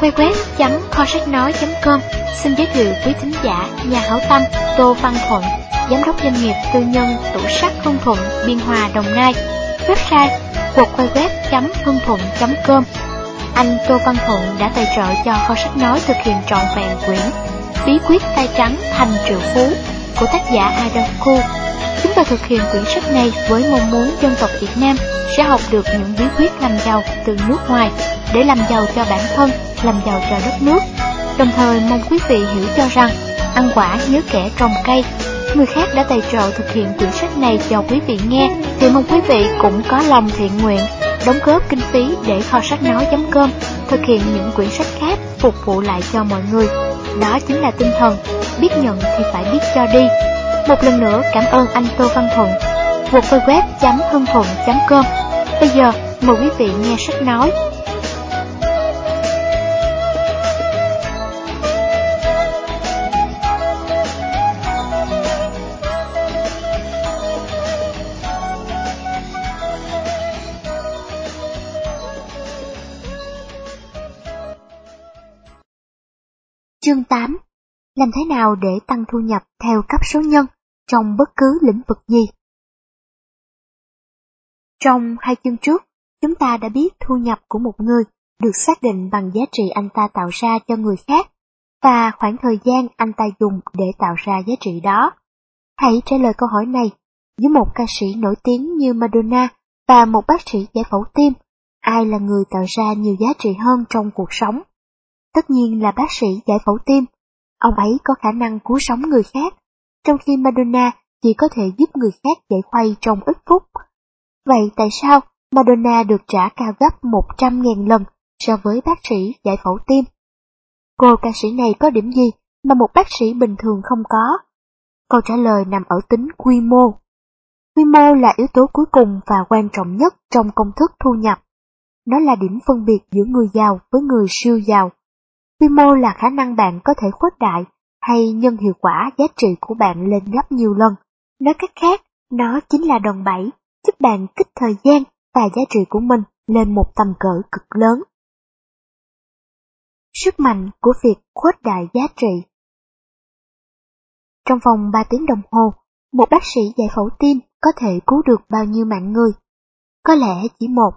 www.kho sách nói.com xin giới thiệu quý thính giả nhà hảo tâm Tô Văn Thuận, giám đốc doanh nghiệp tư nhân tủ sắt Hưng Thuận, Biên Hòa, Đồng Nai. Website www.hưng-thuận.com Anh Tô Văn Thuận đã tài trợ cho kho sách nói thực hiện trọn vẹn quyển Bí quyết tay trắng thành triệu phú của tác giả Adam Khu. Chúng ta thực hiện quyển sách này với mong muốn dân tộc Việt Nam sẽ học được những bí quyết làm giàu từ nước ngoài để làm giàu cho bản thân, làm giàu cho đất nước. Đồng thời mong quý vị hiểu cho rằng, ăn quả nhớ kẻ trồng cây. Người khác đã tài trợ thực hiện quyển sách này cho quý vị nghe, thì mong quý vị cũng có lòng thiện nguyện, đóng góp kinh phí để kho sách nói.com thực hiện những quyển sách khác phục vụ lại cho mọi người. Đó chính là tinh thần, biết nhận thì phải biết cho đi. Một lần nữa cảm ơn anh Tô Văn Thuận. www.hưng thuận.com Bây giờ mời quý vị nghe sách nói Chương 8 Làm thế nào để tăng thu nhập theo cấp số nhân trong bất cứ lĩnh vực gì? Trong hai chương trước, chúng ta đã biết thu nhập của một người được xác định bằng giá trị anh ta tạo ra cho người khác và khoảng thời gian anh ta dùng để tạo ra giá trị đó. Hãy trả lời câu hỏi này, với một ca sĩ nổi tiếng như Madonna và một bác sĩ giải phẫu tim, ai là người tạo ra nhiều giá trị hơn trong cuộc sống? Tất nhiên là bác sĩ giải phẫu tim. Ông ấy có khả năng cứu sống người khác, trong khi Madonna chỉ có thể giúp người khác giải khuây trong ít phút. Vậy tại sao Madonna được trả cao gấp 100.000 lần so với bác sĩ giải phẫu tim? Cô ca sĩ này có điểm gì mà một bác sĩ bình thường không có? Câu trả lời nằm ở tính quy mô. Quy mô là yếu tố cuối cùng và quan trọng nhất trong công thức thu nhập. Nó là điểm phân biệt giữa người giàu với người siêu giàu. Quy mô là khả năng bạn có thể khuếch đại hay nhân hiệu quả giá trị của bạn lên gấp nhiều lần. Nói cách khác, nó chính là đòn bẩy giúp bạn kích thời gian và giá trị của mình lên một tầm cỡ cực lớn. Sức mạnh của việc khuếch đại giá trị Trong vòng 3 tiếng đồng hồ, một bác sĩ giải phẫu tim có thể cứu được bao nhiêu mạng người? Có lẽ chỉ một.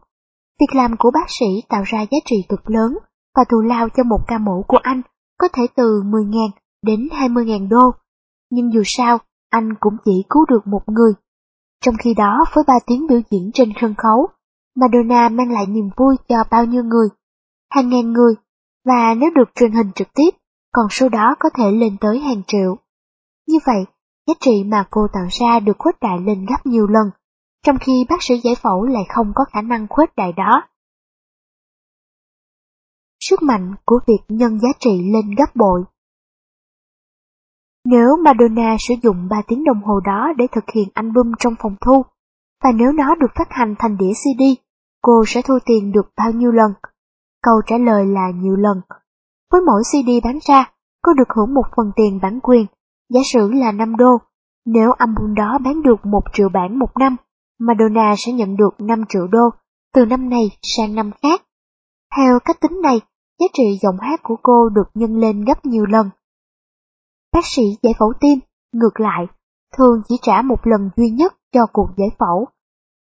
Việc làm của bác sĩ tạo ra giá trị cực lớn và thù lao cho một ca mổ của anh có thể từ 10.000 đến 20.000 đô. Nhưng dù sao, anh cũng chỉ cứu được một người. Trong khi đó với 3 tiếng biểu diễn trên sân khấu, Madonna mang lại niềm vui cho bao nhiêu người, hàng ngàn người, và nếu được truyền hình trực tiếp, còn số đó có thể lên tới hàng triệu. Như vậy, giá trị mà cô tạo ra được khuếch đại lên gấp nhiều lần, trong khi bác sĩ giải phẫu lại không có khả năng khuếch đại đó sức mạnh của việc nhân giá trị lên gấp bội. Nếu Madonna sử dụng 3 tiếng đồng hồ đó để thực hiện album trong phòng thu, và nếu nó được phát hành thành đĩa CD, cô sẽ thu tiền được bao nhiêu lần? Câu trả lời là nhiều lần. Với mỗi CD bán ra, cô được hưởng một phần tiền bản quyền, giả sử là 5 đô. Nếu album đó bán được 1 triệu bản một năm, Madonna sẽ nhận được 5 triệu đô từ năm này sang năm khác. Theo cách tính này, giá trị giọng hát của cô được nhân lên gấp nhiều lần. Bác sĩ giải phẫu tim, ngược lại, thường chỉ trả một lần duy nhất cho cuộc giải phẫu.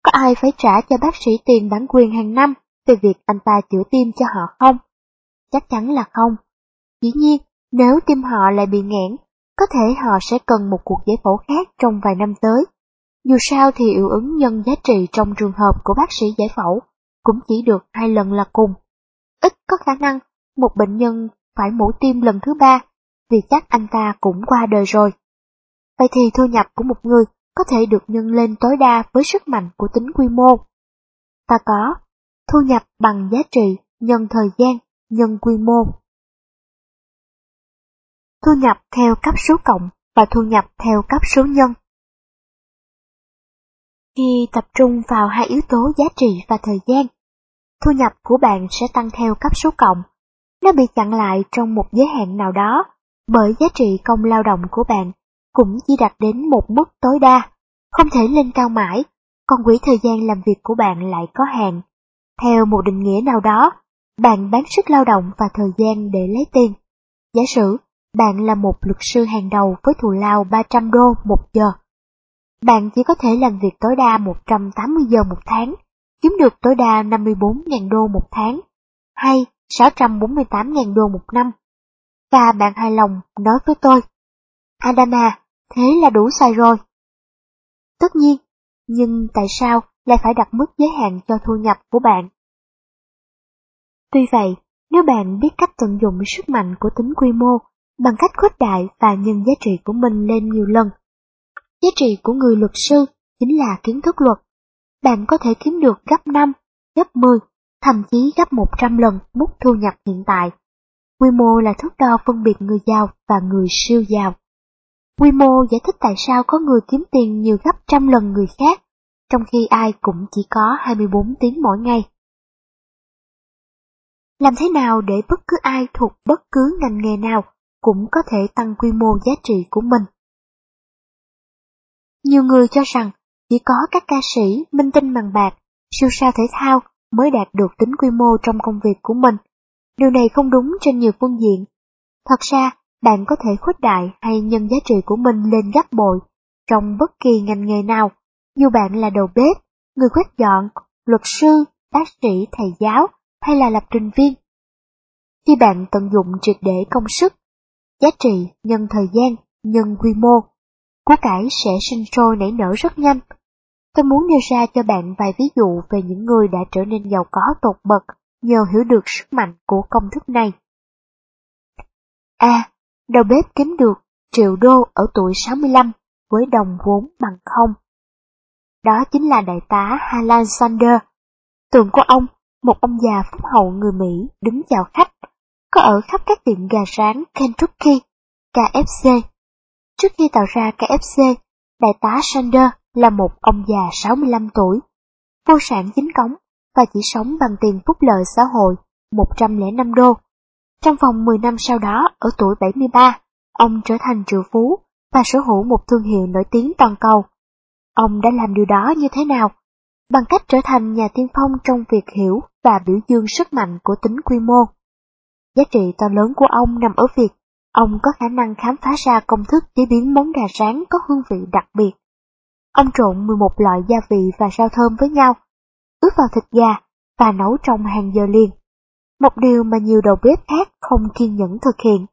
Có ai phải trả cho bác sĩ tiền bản quyền hàng năm về việc anh ta chữa tim cho họ không? Chắc chắn là không. Dĩ nhiên, nếu tim họ lại bị nghẽn, có thể họ sẽ cần một cuộc giải phẫu khác trong vài năm tới. Dù sao thì hiệu ứng nhân giá trị trong trường hợp của bác sĩ giải phẫu cũng chỉ được hai lần là cùng. Ít có khả năng một bệnh nhân phải mổ tim lần thứ ba vì chắc anh ta cũng qua đời rồi. Vậy thì thu nhập của một người có thể được nhân lên tối đa với sức mạnh của tính quy mô. Ta có thu nhập bằng giá trị nhân thời gian nhân quy mô. Thu nhập theo cấp số cộng và thu nhập theo cấp số nhân. Khi tập trung vào hai yếu tố giá trị và thời gian, thu nhập của bạn sẽ tăng theo cấp số cộng. Nó bị chặn lại trong một giới hạn nào đó, bởi giá trị công lao động của bạn cũng chỉ đạt đến một mức tối đa, không thể lên cao mãi, còn quỹ thời gian làm việc của bạn lại có hạn. Theo một định nghĩa nào đó, bạn bán sức lao động và thời gian để lấy tiền. Giả sử, bạn là một luật sư hàng đầu với thù lao 300 đô một giờ. Bạn chỉ có thể làm việc tối đa 180 giờ một tháng, kiếm được tối đa 54.000 đô một tháng, hay 648.000 đô một năm. Và bạn hài lòng nói với tôi, Adama, thế là đủ sai rồi. Tất nhiên, nhưng tại sao lại phải đặt mức giới hạn cho thu nhập của bạn? Tuy vậy, nếu bạn biết cách tận dụng sức mạnh của tính quy mô bằng cách khuếch đại và nhân giá trị của mình lên nhiều lần, giá trị của người luật sư chính là kiến thức luật. Bạn có thể kiếm được gấp 5, gấp 10, thậm chí gấp 100 lần mức thu nhập hiện tại. Quy mô là thước đo phân biệt người giàu và người siêu giàu. Quy mô giải thích tại sao có người kiếm tiền nhiều gấp trăm lần người khác, trong khi ai cũng chỉ có 24 tiếng mỗi ngày. Làm thế nào để bất cứ ai thuộc bất cứ ngành nghề nào cũng có thể tăng quy mô giá trị của mình? Nhiều người cho rằng chỉ có các ca sĩ, minh tinh bằng bạc, siêu sao thể thao mới đạt được tính quy mô trong công việc của mình. Điều này không đúng trên nhiều phương diện. Thật ra, bạn có thể khuếch đại hay nhân giá trị của mình lên gấp bội trong bất kỳ ngành nghề nào, dù bạn là đầu bếp, người quét dọn, luật sư, bác sĩ, thầy giáo hay là lập trình viên. Khi bạn tận dụng triệt để công sức, giá trị nhân thời gian, nhân quy mô, của cải sẽ sinh sôi nảy nở rất nhanh. Tôi muốn nêu ra cho bạn vài ví dụ về những người đã trở nên giàu có tột bậc nhờ hiểu được sức mạnh của công thức này. A. đầu bếp kiếm được triệu đô ở tuổi 65 với đồng vốn bằng không. Đó chính là đại tá Harlan Sander. Tượng của ông một ông già phúc hậu người Mỹ đứng chào khách, có ở khắp các tiệm gà rán Kentucky, KFC. Trước khi tạo ra KFC, đại tá Sander là một ông già 65 tuổi, vô sản chính cống và chỉ sống bằng tiền phúc lợi xã hội 105 đô. Trong vòng 10 năm sau đó, ở tuổi 73, ông trở thành triệu phú và sở hữu một thương hiệu nổi tiếng toàn cầu. Ông đã làm điều đó như thế nào? bằng cách trở thành nhà tiên phong trong việc hiểu và biểu dương sức mạnh của tính quy mô. Giá trị to lớn của ông nằm ở việc ông có khả năng khám phá ra công thức chế biến món gà rán có hương vị đặc biệt. Ông trộn 11 loại gia vị và rau thơm với nhau, ướp vào thịt gà và nấu trong hàng giờ liền. Một điều mà nhiều đầu bếp khác không kiên nhẫn thực hiện.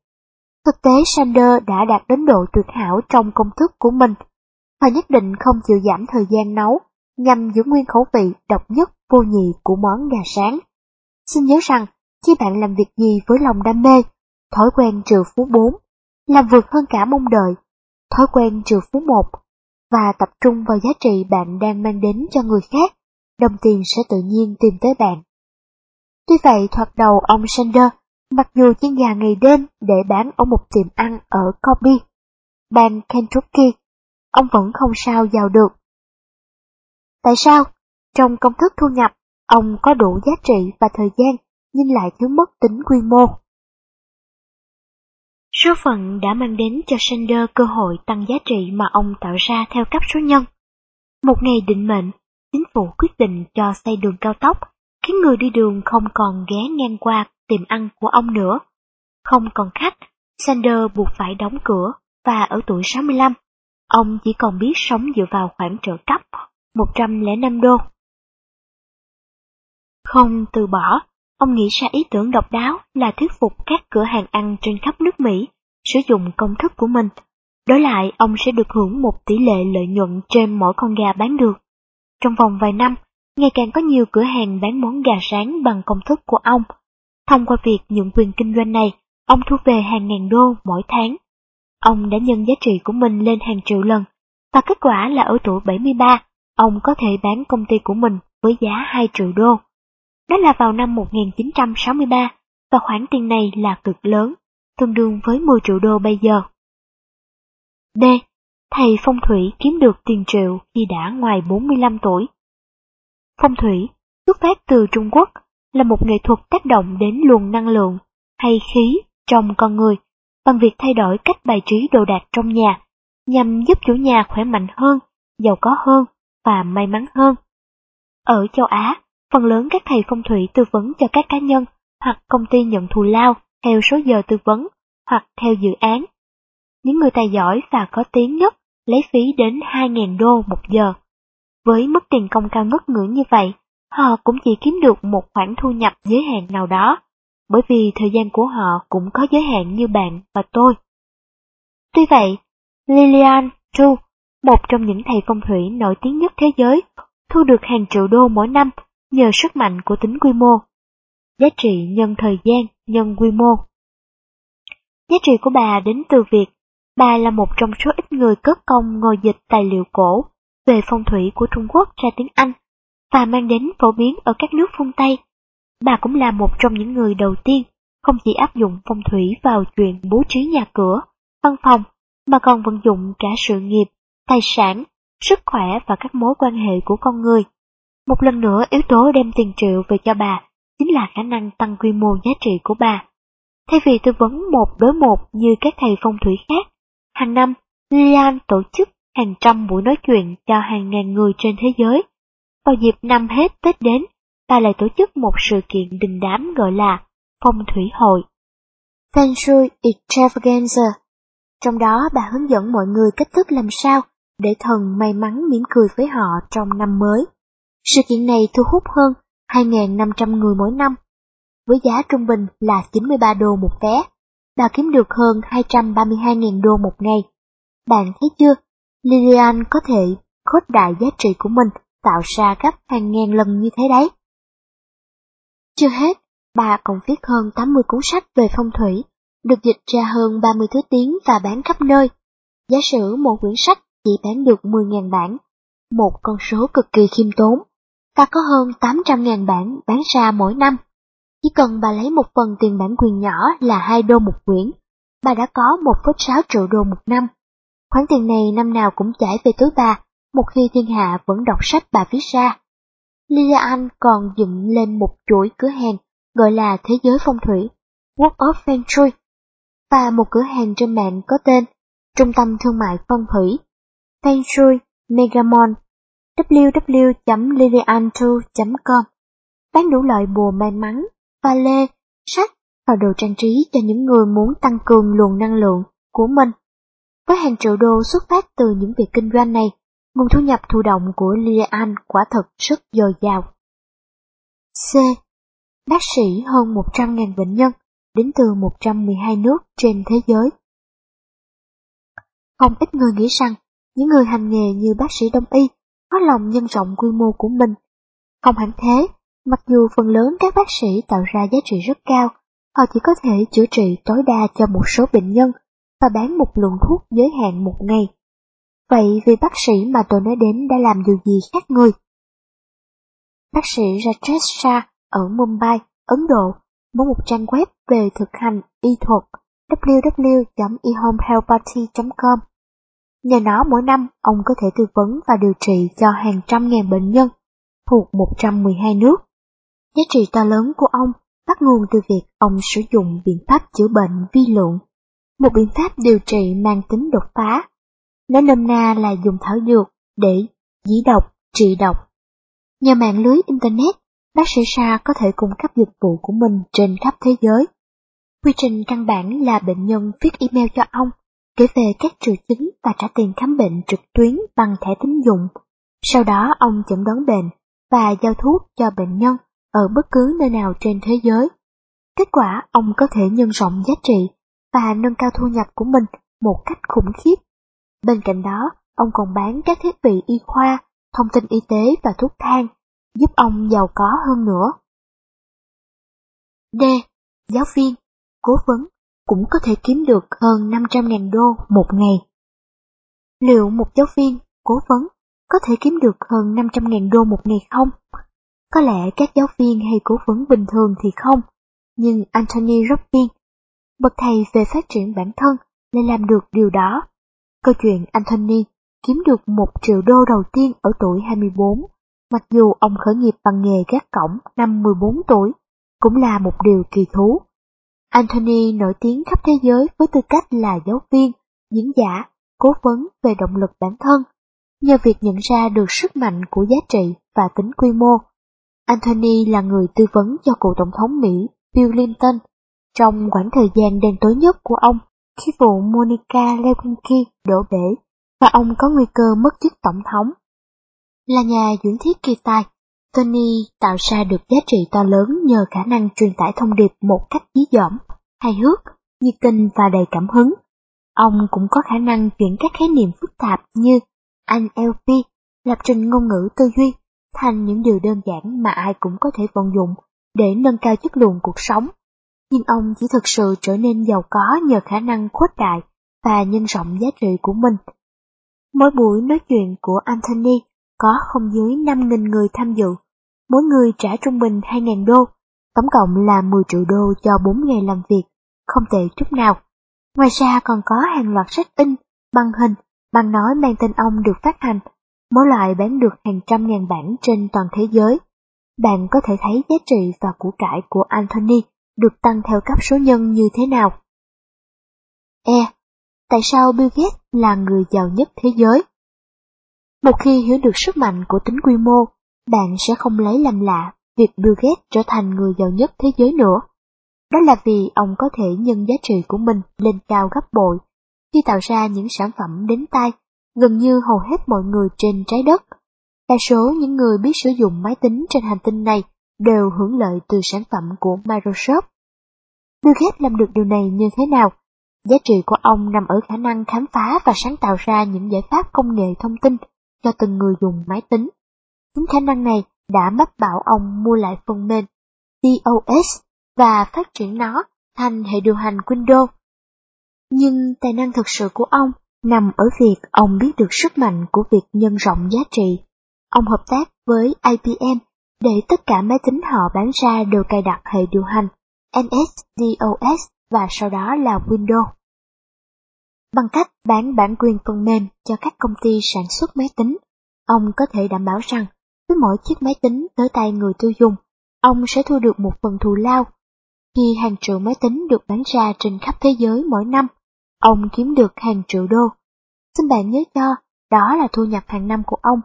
Thực tế Sander đã đạt đến độ tuyệt hảo trong công thức của mình, và nhất định không chịu giảm thời gian nấu nhằm giữ nguyên khẩu vị độc nhất vô nhị của món gà sáng. Xin nhớ rằng, khi bạn làm việc gì với lòng đam mê, thói quen trừ phú 4, làm vượt hơn cả mong đợi, thói quen trừ phú 1, và tập trung vào giá trị bạn đang mang đến cho người khác, đồng tiền sẽ tự nhiên tìm tới bạn. Tuy vậy, thoạt đầu ông Sander, mặc dù chiên gà ngày đêm để bán ở một tiệm ăn ở Kobe, bang Kentucky, ông vẫn không sao giàu được Tại sao? Trong công thức thu nhập, ông có đủ giá trị và thời gian, nhưng lại thiếu mất tính quy mô. Số phận đã mang đến cho Sander cơ hội tăng giá trị mà ông tạo ra theo cấp số nhân. Một ngày định mệnh, chính phủ quyết định cho xây đường cao tốc, khiến người đi đường không còn ghé ngang qua tiệm ăn của ông nữa. Không còn khách, Sander buộc phải đóng cửa, và ở tuổi 65, ông chỉ còn biết sống dựa vào khoản trợ cấp 105 đô. Không từ bỏ, ông nghĩ ra ý tưởng độc đáo là thuyết phục các cửa hàng ăn trên khắp nước Mỹ sử dụng công thức của mình. Đối lại, ông sẽ được hưởng một tỷ lệ lợi nhuận trên mỗi con gà bán được. Trong vòng vài năm, ngày càng có nhiều cửa hàng bán món gà sáng bằng công thức của ông. Thông qua việc nhượng quyền kinh doanh này, ông thu về hàng ngàn đô mỗi tháng. Ông đã nhân giá trị của mình lên hàng triệu lần, và kết quả là ở tuổi 73, ông có thể bán công ty của mình với giá 2 triệu đô. Đó là vào năm 1963, và khoản tiền này là cực lớn, tương đương với 10 triệu đô bây giờ. B. Thầy phong thủy kiếm được tiền triệu khi đã ngoài 45 tuổi. Phong thủy, xuất phát từ Trung Quốc, là một nghệ thuật tác động đến luồng năng lượng hay khí trong con người bằng việc thay đổi cách bài trí đồ đạc trong nhà nhằm giúp chủ nhà khỏe mạnh hơn, giàu có hơn và may mắn hơn. Ở châu Á, phần lớn các thầy phong thủy tư vấn cho các cá nhân hoặc công ty nhận thù lao theo số giờ tư vấn, hoặc theo dự án. Những người tài giỏi và có tiếng nhất lấy phí đến 2.000 đô một giờ. Với mức tiền công cao ngất ngưỡng như vậy, họ cũng chỉ kiếm được một khoản thu nhập giới hạn nào đó, bởi vì thời gian của họ cũng có giới hạn như bạn và tôi. Tuy vậy, Lilian Chu, một trong những thầy phong thủy nổi tiếng nhất thế giới, thu được hàng triệu đô mỗi năm nhờ sức mạnh của tính quy mô. Giá trị nhân thời gian, nhân quy mô. Giá trị của bà đến từ việc bà là một trong số ít người cất công ngồi dịch tài liệu cổ về phong thủy của Trung Quốc ra tiếng Anh và mang đến phổ biến ở các nước phương Tây. Bà cũng là một trong những người đầu tiên không chỉ áp dụng phong thủy vào chuyện bố trí nhà cửa, văn phòng, mà còn vận dụng cả sự nghiệp, tài sản, sức khỏe và các mối quan hệ của con người. Một lần nữa yếu tố đem tiền triệu về cho bà chính là khả năng tăng quy mô giá trị của bà. Thay vì tư vấn một đối một như các thầy phong thủy khác, hàng năm Lilian tổ chức hàng trăm buổi nói chuyện cho hàng ngàn người trên thế giới. Vào dịp năm hết Tết đến, bà lại tổ chức một sự kiện đình đám gọi là Phong Thủy Hội. Feng Shui Extravaganza. Trong đó bà hướng dẫn mọi người cách thức làm sao để thần may mắn mỉm cười với họ trong năm mới. Sự kiện này thu hút hơn 2.500 người mỗi năm, với giá trung bình là 93 đô một vé. Bà kiếm được hơn 232.000 đô một ngày. Bạn thấy chưa, Lilian có thể khuếch đại giá trị của mình tạo ra gấp hàng ngàn lần như thế đấy. Chưa hết, bà còn viết hơn 80 cuốn sách về phong thủy, được dịch ra hơn 30 thứ tiếng và bán khắp nơi. Giả sử một quyển sách chỉ bán được 10.000 bản, một con số cực kỳ khiêm tốn. Ta có hơn 800.000 bản bán ra mỗi năm. Chỉ cần bà lấy một phần tiền bản quyền nhỏ là 2 đô một quyển, bà đã có 1,6 triệu đô một năm. Khoản tiền này năm nào cũng chảy về túi bà, một khi thiên hạ vẫn đọc sách bà viết ra. Lilian còn dựng lên một chuỗi cửa hàng gọi là Thế giới phong thủy, World of Feng Shui, và một cửa hàng trên mạng có tên Trung tâm Thương mại Phong thủy, Feng Shui Megamon, www.liliantu.com, bán đủ loại bùa may mắn, pha lê, sách và đồ trang trí cho những người muốn tăng cường luồng năng lượng của mình. Với hàng triệu đô xuất phát từ những việc kinh doanh này, nguồn thu nhập thụ động của Lilian quả thật rất dồi dào. C. Bác sĩ hơn 100.000 bệnh nhân đến từ 112 nước trên thế giới. Không ít người nghĩ rằng những người hành nghề như bác sĩ đông y có lòng nhân rộng quy mô của mình. Không hẳn thế, mặc dù phần lớn các bác sĩ tạo ra giá trị rất cao, họ chỉ có thể chữa trị tối đa cho một số bệnh nhân và bán một lượng thuốc giới hạn một ngày. Vậy vì bác sĩ mà tôi nói đến đã làm điều gì khác người? Bác sĩ Rajesh Shah ở Mumbai, Ấn Độ, có một trang web về thực hành y thuật www.ehomehealthparty.com. Nhờ nó mỗi năm ông có thể tư vấn và điều trị cho hàng trăm ngàn bệnh nhân thuộc 112 nước. Giá trị to lớn của ông bắt nguồn từ việc ông sử dụng biện pháp chữa bệnh vi lượng một biện pháp điều trị mang tính đột phá. Nói nôm na là dùng thảo dược để dĩ độc, trị độc. Nhờ mạng lưới Internet, bác sĩ Sa có thể cung cấp dịch vụ của mình trên khắp thế giới. Quy trình căn bản là bệnh nhân viết email cho ông, kể về các triệu chứng và trả tiền khám bệnh trực tuyến bằng thẻ tín dụng. Sau đó ông chẩn đoán bệnh và giao thuốc cho bệnh nhân ở bất cứ nơi nào trên thế giới. Kết quả ông có thể nhân rộng giá trị và nâng cao thu nhập của mình một cách khủng khiếp. Bên cạnh đó, ông còn bán các thiết bị y khoa, thông tin y tế và thuốc thang, giúp ông giàu có hơn nữa. D. Giáo viên, cố vấn cũng có thể kiếm được hơn 500.000 đô một ngày. Liệu một giáo viên, cố vấn có thể kiếm được hơn 500.000 đô một ngày không? Có lẽ các giáo viên hay cố vấn bình thường thì không, nhưng Anthony Robbins bậc thầy về phát triển bản thân lại làm được điều đó. Câu chuyện Anthony kiếm được một triệu đô đầu tiên ở tuổi 24, mặc dù ông khởi nghiệp bằng nghề gác cổng năm 14 tuổi, cũng là một điều kỳ thú. Anthony nổi tiếng khắp thế giới với tư cách là giáo viên, diễn giả, cố vấn về động lực bản thân. Nhờ việc nhận ra được sức mạnh của giá trị và tính quy mô, Anthony là người tư vấn cho cựu tổng thống Mỹ Bill Clinton trong khoảng thời gian đen tối nhất của ông khi vụ Monica Lewinsky đổ bể và ông có nguy cơ mất chức tổng thống. Là nhà diễn thuyết kỳ tài, Tony tạo ra được giá trị to lớn nhờ khả năng truyền tải thông điệp một cách dí dỏm, hài hước, nhiệt tình và đầy cảm hứng. Ông cũng có khả năng chuyển các khái niệm phức tạp như NLP, lập trình ngôn ngữ tư duy, thành những điều đơn giản mà ai cũng có thể vận dụng để nâng cao chất lượng cuộc sống. Nhưng ông chỉ thực sự trở nên giàu có nhờ khả năng khuếch đại và nhân rộng giá trị của mình. Mỗi buổi nói chuyện của Anthony có không dưới 5.000 người tham dự, mỗi người trả trung bình 2.000 đô, tổng cộng là 10 triệu đô cho 4 ngày làm việc, không tệ chút nào. Ngoài ra còn có hàng loạt sách in, băng hình, băng nói mang tên ông được phát hành, mỗi loại bán được hàng trăm ngàn bản trên toàn thế giới. Bạn có thể thấy giá trị và của cải của Anthony được tăng theo cấp số nhân như thế nào. E. Tại sao Bill Gates là người giàu nhất thế giới? Một khi hiểu được sức mạnh của tính quy mô, bạn sẽ không lấy làm lạ việc Bill Gates trở thành người giàu nhất thế giới nữa. Đó là vì ông có thể nhân giá trị của mình lên cao gấp bội khi tạo ra những sản phẩm đến tay, gần như hầu hết mọi người trên trái đất. Đa số những người biết sử dụng máy tính trên hành tinh này đều hưởng lợi từ sản phẩm của Microsoft. Bill Gates làm được điều này như thế nào? Giá trị của ông nằm ở khả năng khám phá và sáng tạo ra những giải pháp công nghệ thông tin cho từng người dùng máy tính. Chính khả năng này đã mách bảo ông mua lại phần mềm DOS và phát triển nó thành hệ điều hành Windows. Nhưng tài năng thực sự của ông nằm ở việc ông biết được sức mạnh của việc nhân rộng giá trị. Ông hợp tác với IBM để tất cả máy tính họ bán ra đều cài đặt hệ điều hành MS-DOS và sau đó là Windows. Bằng cách bán bản quyền phần mềm cho các công ty sản xuất máy tính, ông có thể đảm bảo rằng với mỗi chiếc máy tính tới tay người tiêu dùng, ông sẽ thu được một phần thù lao. Khi hàng triệu máy tính được bán ra trên khắp thế giới mỗi năm, ông kiếm được hàng triệu đô. Xin bạn nhớ cho, đó là thu nhập hàng năm của ông,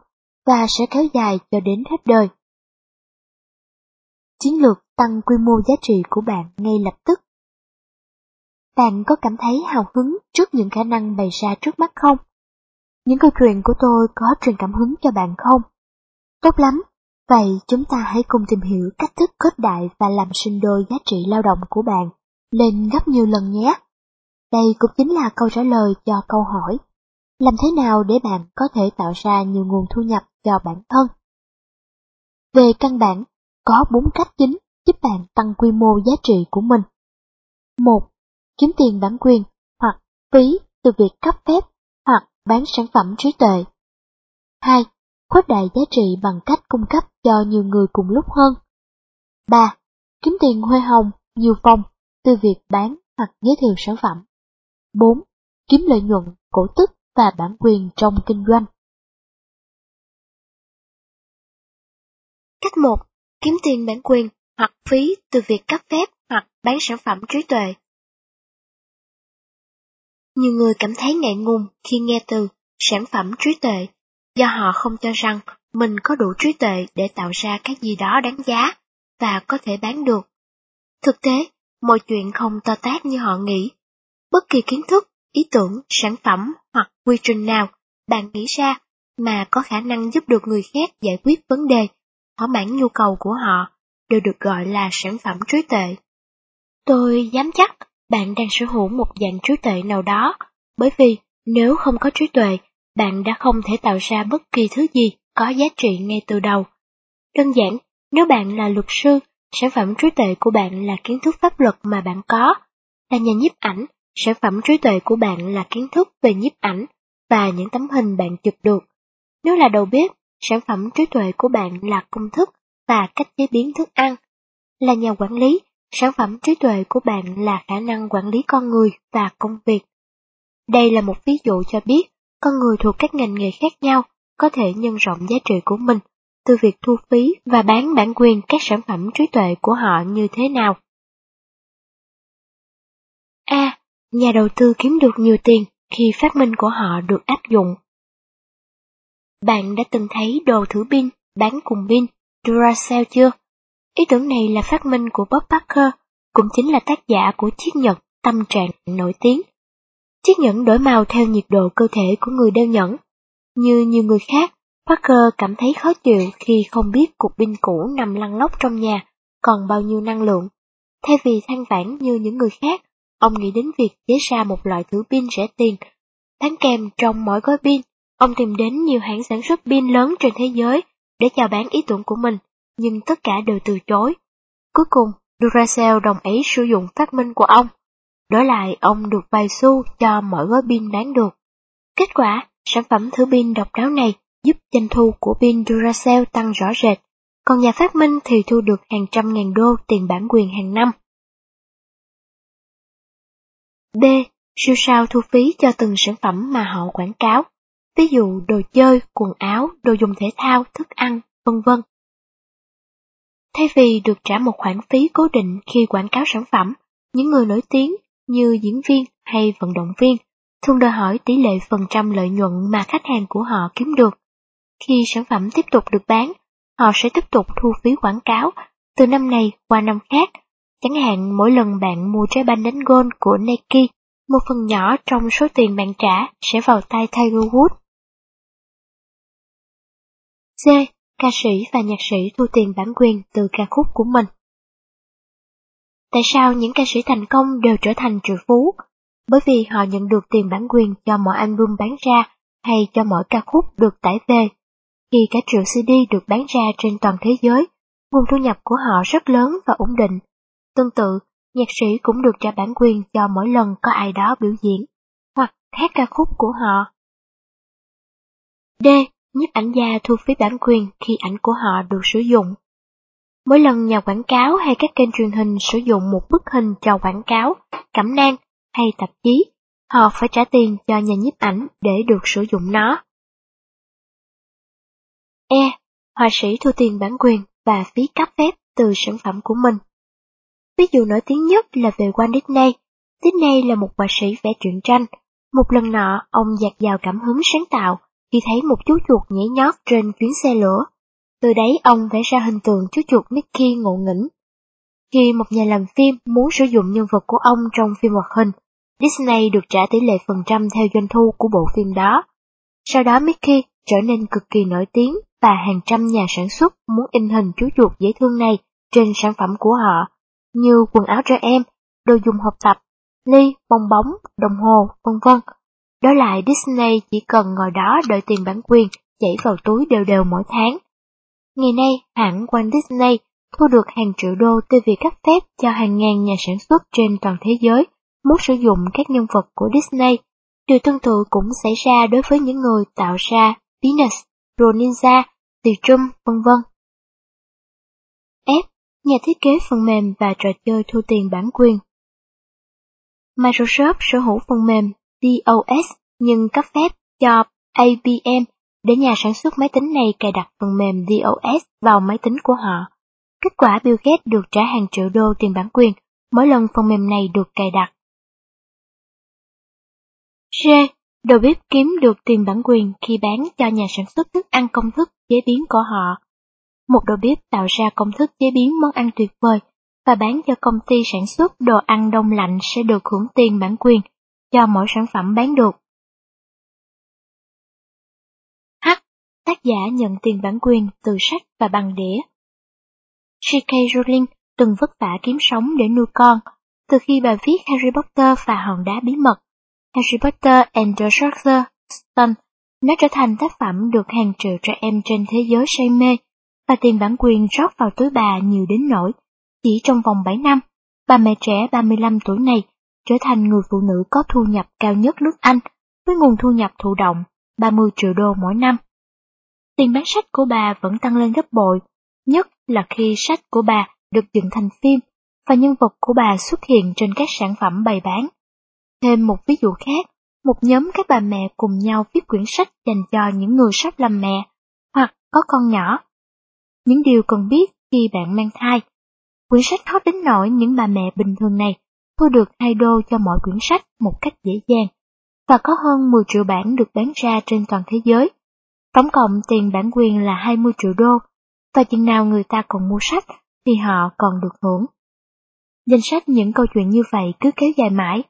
và sẽ kéo dài cho đến hết đời. Chiến lược tăng quy mô giá trị của bạn ngay lập tức. Bạn có cảm thấy hào hứng trước những khả năng bày ra trước mắt không? Những câu chuyện của tôi có truyền cảm hứng cho bạn không? Tốt lắm, vậy chúng ta hãy cùng tìm hiểu cách thức kết đại và làm sinh đôi giá trị lao động của bạn lên gấp nhiều lần nhé. Đây cũng chính là câu trả lời cho câu hỏi làm thế nào để bạn có thể tạo ra nhiều nguồn thu nhập cho bản thân? Về căn bản, có bốn cách chính giúp bạn tăng quy mô giá trị của mình. một Kiếm tiền bản quyền hoặc phí từ việc cấp phép hoặc bán sản phẩm trí tuệ. 2. Khuếch đại giá trị bằng cách cung cấp cho nhiều người cùng lúc hơn. 3. Kiếm tiền huê hồng, nhiều phòng từ việc bán hoặc giới thiệu sản phẩm. 4. Kiếm lợi nhuận, cổ tức và bản quyền trong kinh doanh. Cách 1. Kiếm tiền bản quyền hoặc phí từ việc cấp phép hoặc bán sản phẩm trí tuệ. Nhiều người cảm thấy ngại ngùng khi nghe từ sản phẩm trí tuệ, do họ không cho rằng mình có đủ trí tuệ để tạo ra cái gì đó đáng giá và có thể bán được. Thực tế, mọi chuyện không to tát như họ nghĩ. Bất kỳ kiến thức ý tưởng, sản phẩm hoặc quy trình nào bạn nghĩ ra mà có khả năng giúp được người khác giải quyết vấn đề, thỏa mãn nhu cầu của họ, đều được gọi là sản phẩm trí tuệ. Tôi dám chắc bạn đang sở hữu một dạng trí tuệ nào đó, bởi vì nếu không có trí tuệ, bạn đã không thể tạo ra bất kỳ thứ gì có giá trị ngay từ đầu. Đơn giản, nếu bạn là luật sư, sản phẩm trí tuệ của bạn là kiến thức pháp luật mà bạn có, là nhà nhiếp ảnh Sản phẩm trí tuệ của bạn là kiến thức về nhiếp ảnh và những tấm hình bạn chụp được. Nếu là đầu bếp, sản phẩm trí tuệ của bạn là công thức và cách chế biến thức ăn. Là nhà quản lý, sản phẩm trí tuệ của bạn là khả năng quản lý con người và công việc. Đây là một ví dụ cho biết con người thuộc các ngành nghề khác nhau có thể nhân rộng giá trị của mình từ việc thu phí và bán bản quyền các sản phẩm trí tuệ của họ như thế nào. A nhà đầu tư kiếm được nhiều tiền khi phát minh của họ được áp dụng. Bạn đã từng thấy đồ thử pin bán cùng pin Duracell chưa? Ý tưởng này là phát minh của Bob Parker, cũng chính là tác giả của chiếc nhẫn tâm trạng nổi tiếng. Chiếc nhẫn đổi màu theo nhiệt độ cơ thể của người đeo nhẫn. Như nhiều người khác, Parker cảm thấy khó chịu khi không biết cục pin cũ nằm lăn lóc trong nhà còn bao nhiêu năng lượng. Thay vì than vãn như những người khác, ông nghĩ đến việc chế ra một loại thử pin rẻ tiền. Bán kèm trong mỗi gói pin, ông tìm đến nhiều hãng sản xuất pin lớn trên thế giới để chào bán ý tưởng của mình, nhưng tất cả đều từ chối. Cuối cùng, Duracell đồng ý sử dụng phát minh của ông. Đổi lại, ông được vài xu cho mỗi gói pin bán được. Kết quả, sản phẩm thử pin độc đáo này giúp doanh thu của pin Duracell tăng rõ rệt, còn nhà phát minh thì thu được hàng trăm ngàn đô tiền bản quyền hàng năm. B. Siêu sao thu phí cho từng sản phẩm mà họ quảng cáo, ví dụ đồ chơi, quần áo, đồ dùng thể thao, thức ăn, vân vân. Thay vì được trả một khoản phí cố định khi quảng cáo sản phẩm, những người nổi tiếng như diễn viên hay vận động viên thường đòi hỏi tỷ lệ phần trăm lợi nhuận mà khách hàng của họ kiếm được. Khi sản phẩm tiếp tục được bán, họ sẽ tiếp tục thu phí quảng cáo từ năm này qua năm khác. Chẳng hạn mỗi lần bạn mua trái banh đánh gôn của Nike, một phần nhỏ trong số tiền bạn trả sẽ vào tay Tiger Woods. C. Ca sĩ và nhạc sĩ thu tiền bản quyền từ ca khúc của mình. Tại sao những ca sĩ thành công đều trở thành triệu phú? Bởi vì họ nhận được tiền bản quyền cho mỗi album bán ra hay cho mỗi ca khúc được tải về. Khi cả triệu CD được bán ra trên toàn thế giới, nguồn thu nhập của họ rất lớn và ổn định. Tương tự, nhạc sĩ cũng được trả bản quyền cho mỗi lần có ai đó biểu diễn, hoặc hát ca khúc của họ. D. Nhiếp ảnh gia thu phí bản quyền khi ảnh của họ được sử dụng. Mỗi lần nhà quảng cáo hay các kênh truyền hình sử dụng một bức hình cho quảng cáo, cẩm nang hay tạp chí, họ phải trả tiền cho nhà nhiếp ảnh để được sử dụng nó. E. Họa sĩ thu tiền bản quyền và phí cấp phép từ sản phẩm của mình. Ví dụ nổi tiếng nhất là về Walt Disney. Disney là một họa sĩ vẽ truyện tranh. Một lần nọ, ông dạt dào cảm hứng sáng tạo khi thấy một chú chuột nhảy nhót trên chuyến xe lửa. Từ đấy ông vẽ ra hình tượng chú chuột Mickey ngộ nghĩnh. Khi một nhà làm phim muốn sử dụng nhân vật của ông trong phim hoạt hình, Disney được trả tỷ lệ phần trăm theo doanh thu của bộ phim đó. Sau đó Mickey trở nên cực kỳ nổi tiếng và hàng trăm nhà sản xuất muốn in hình chú chuột dễ thương này trên sản phẩm của họ, như quần áo trẻ em, đồ dùng học tập, ly, bong bóng, đồng hồ, vân vân. Đó lại Disney chỉ cần ngồi đó đợi tiền bản quyền chảy vào túi đều đều mỗi tháng. Ngày nay, hãng Walt Disney thu được hàng triệu đô từ việc cấp phép cho hàng ngàn nhà sản xuất trên toàn thế giới muốn sử dụng các nhân vật của Disney. Điều tương tự cũng xảy ra đối với những người tạo ra Venus, Roninja, Tùy Trung, vân vân. F. Nhà thiết kế phần mềm và trò chơi thu tiền bản quyền Microsoft sở hữu phần mềm DOS nhưng cấp phép cho ABM để nhà sản xuất máy tính này cài đặt phần mềm DOS vào máy tính của họ. Kết quả Bill Gates được trả hàng triệu đô tiền bản quyền mỗi lần phần mềm này được cài đặt. G. Đầu bếp kiếm được tiền bản quyền khi bán cho nhà sản xuất thức ăn công thức chế biến của họ. Một đầu bếp tạo ra công thức chế biến món ăn tuyệt vời và bán cho công ty sản xuất đồ ăn đông lạnh sẽ được hưởng tiền bản quyền cho mỗi sản phẩm bán được. Tác giả nhận tiền bản quyền từ sách và bằng đĩa. J.K. Rowling từng vất vả kiếm sống để nuôi con, từ khi bà viết Harry Potter và hòn đá bí mật. Harry Potter and the Sorcerer's Stone nó trở thành tác phẩm được hàng triệu trẻ em trên thế giới say mê, và tiền bản quyền rót vào túi bà nhiều đến nỗi. Chỉ trong vòng 7 năm, bà mẹ trẻ 35 tuổi này trở thành người phụ nữ có thu nhập cao nhất nước Anh, với nguồn thu nhập thụ động 30 triệu đô mỗi năm. Tiền bán sách của bà vẫn tăng lên gấp bội, nhất là khi sách của bà được dựng thành phim và nhân vật của bà xuất hiện trên các sản phẩm bày bán. Thêm một ví dụ khác, một nhóm các bà mẹ cùng nhau viết quyển sách dành cho những người sắp làm mẹ hoặc có con nhỏ. Những điều cần biết khi bạn mang thai. Quyển sách hot đến nỗi những bà mẹ bình thường này thu được 2 đô cho mỗi quyển sách một cách dễ dàng, và có hơn 10 triệu bản được bán ra trên toàn thế giới. Tổng cộng tiền bản quyền là 20 triệu đô, và chừng nào người ta còn mua sách thì họ còn được hưởng. Danh sách những câu chuyện như vậy cứ kéo dài mãi.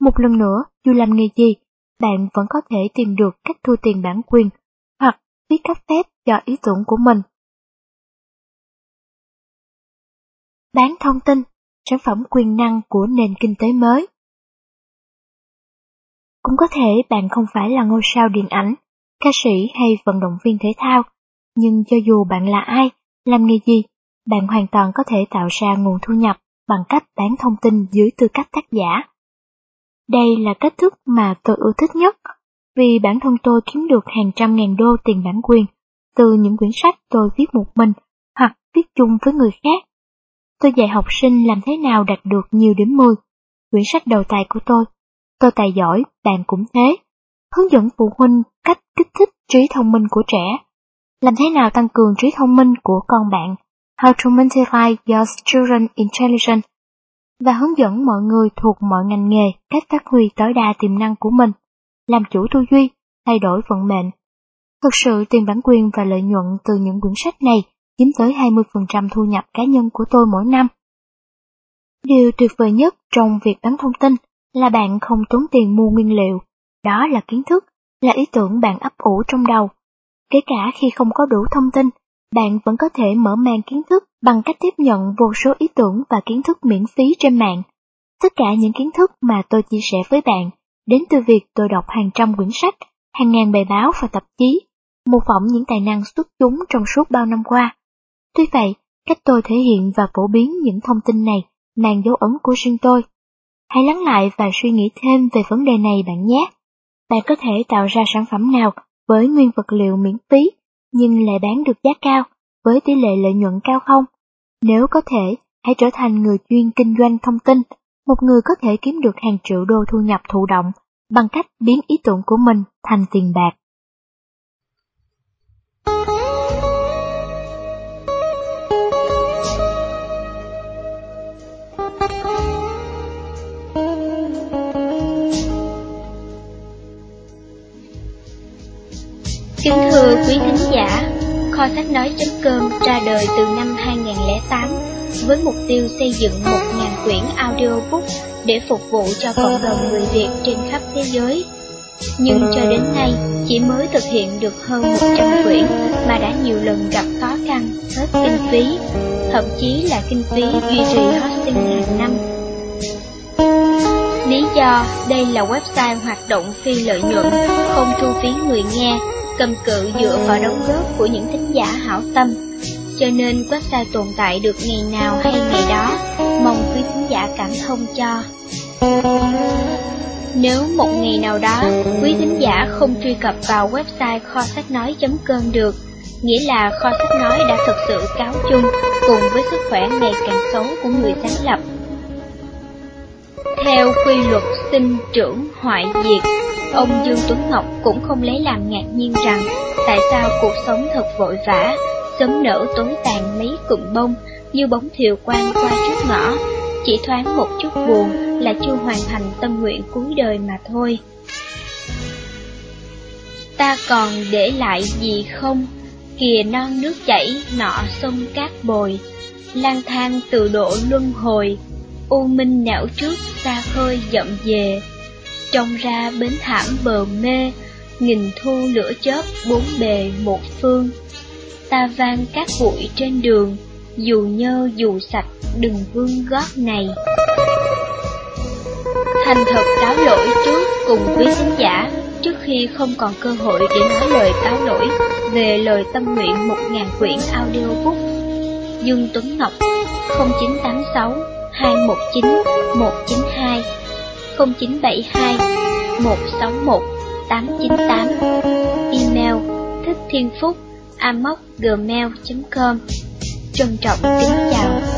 Một lần nữa, dù làm nghề gì, bạn vẫn có thể tìm được cách thu tiền bản quyền hoặc viết cấp phép cho ý tưởng của mình. Bán thông tin, sản phẩm quyền năng của nền kinh tế mới. Cũng có thể bạn không phải là ngôi sao điện ảnh, ca sĩ hay vận động viên thể thao, nhưng cho dù bạn là ai, làm nghề gì, bạn hoàn toàn có thể tạo ra nguồn thu nhập bằng cách bán thông tin dưới tư cách tác giả. Đây là cách thức mà tôi ưa thích nhất, vì bản thân tôi kiếm được hàng trăm ngàn đô tiền bản quyền từ những quyển sách tôi viết một mình hoặc viết chung với người khác. Tôi dạy học sinh làm thế nào đạt được nhiều điểm 10. Quyển sách đầu tài của tôi. Tôi tài giỏi, bạn cũng thế. Hướng dẫn phụ huynh cách kích thích trí thông minh của trẻ. Làm thế nào tăng cường trí thông minh của con bạn. How to multiply your children intelligence. Và hướng dẫn mọi người thuộc mọi ngành nghề cách phát huy tối đa tiềm năng của mình. Làm chủ tư duy, thay đổi vận mệnh. Thực sự tiền bản quyền và lợi nhuận từ những quyển sách này chiếm tới 20% thu nhập cá nhân của tôi mỗi năm. Điều tuyệt vời nhất trong việc bán thông tin là bạn không tốn tiền mua nguyên liệu, đó là kiến thức, là ý tưởng bạn ấp ủ trong đầu. Kể cả khi không có đủ thông tin, bạn vẫn có thể mở mang kiến thức bằng cách tiếp nhận vô số ý tưởng và kiến thức miễn phí trên mạng. Tất cả những kiến thức mà tôi chia sẻ với bạn đến từ việc tôi đọc hàng trăm quyển sách, hàng ngàn bài báo và tạp chí, mô phỏng những tài năng xuất chúng trong suốt bao năm qua. Tuy vậy, cách tôi thể hiện và phổ biến những thông tin này mang dấu ấn của riêng tôi. Hãy lắng lại và suy nghĩ thêm về vấn đề này bạn nhé. Bạn có thể tạo ra sản phẩm nào với nguyên vật liệu miễn phí nhưng lại bán được giá cao với tỷ lệ lợi nhuận cao không? Nếu có thể, hãy trở thành người chuyên kinh doanh thông tin, một người có thể kiếm được hàng triệu đô thu nhập thụ động bằng cách biến ý tưởng của mình thành tiền bạc. Kính thưa quý thính giả, kho sách nói.com ra đời từ năm 2008 với mục tiêu xây dựng 1.000 quyển audiobook để phục vụ cho cộng đồng người Việt trên khắp thế giới. Nhưng cho đến nay, chỉ mới thực hiện được hơn 100 quyển mà đã nhiều lần gặp khó khăn, hết kinh phí, thậm chí là kinh phí duy trì hosting hàng năm. Lý do đây là website hoạt động phi lợi nhuận, không thu phí người nghe, cầm cự dựa vào đóng góp của những thính giả hảo tâm. Cho nên website tồn tại được ngày nào hay ngày đó, mong quý thính giả cảm thông cho. Nếu một ngày nào đó quý thính giả không truy cập vào website kho sách nói.com được, nghĩa là kho sách nói đã thực sự cáo chung cùng với sức khỏe ngày càng xấu của người sáng lập. Theo quy luật sinh trưởng hoại diệt, Ông Dương Tuấn Ngọc cũng không lấy làm ngạc nhiên rằng tại sao cuộc sống thật vội vã, sớm nở tối tàn mấy cụm bông như bóng thiều quang qua trước ngõ, chỉ thoáng một chút buồn là chưa hoàn thành tâm nguyện cuối đời mà thôi. Ta còn để lại gì không? Kìa non nước chảy, nọ sông cát bồi, lang thang từ độ luân hồi, u minh não trước xa khơi dậm về Trông ra bến thảm bờ mê, nghìn thu lửa chớp bốn bề một phương. Ta vang các bụi trên đường, dù nhơ dù sạch đừng vương gót này. Thành thật cáo lỗi trước cùng quý khán giả trước khi không còn cơ hội để nói lời cáo lỗi về lời tâm nguyện một ngàn quyển audiobook. Dương Tuấn Ngọc 0986 219 192 0972 161 898 Email thích thiên phúc amoc.gmail.com Trân trọng kính chào.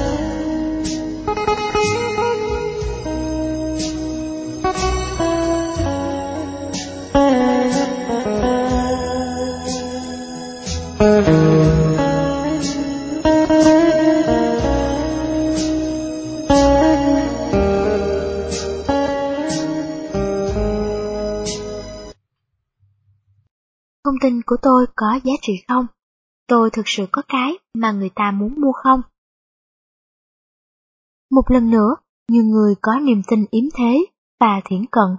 Tôi có giá trị không? Tôi thực sự có cái mà người ta muốn mua không? Một lần nữa, nhiều người có niềm tin yếm thế và thiển cận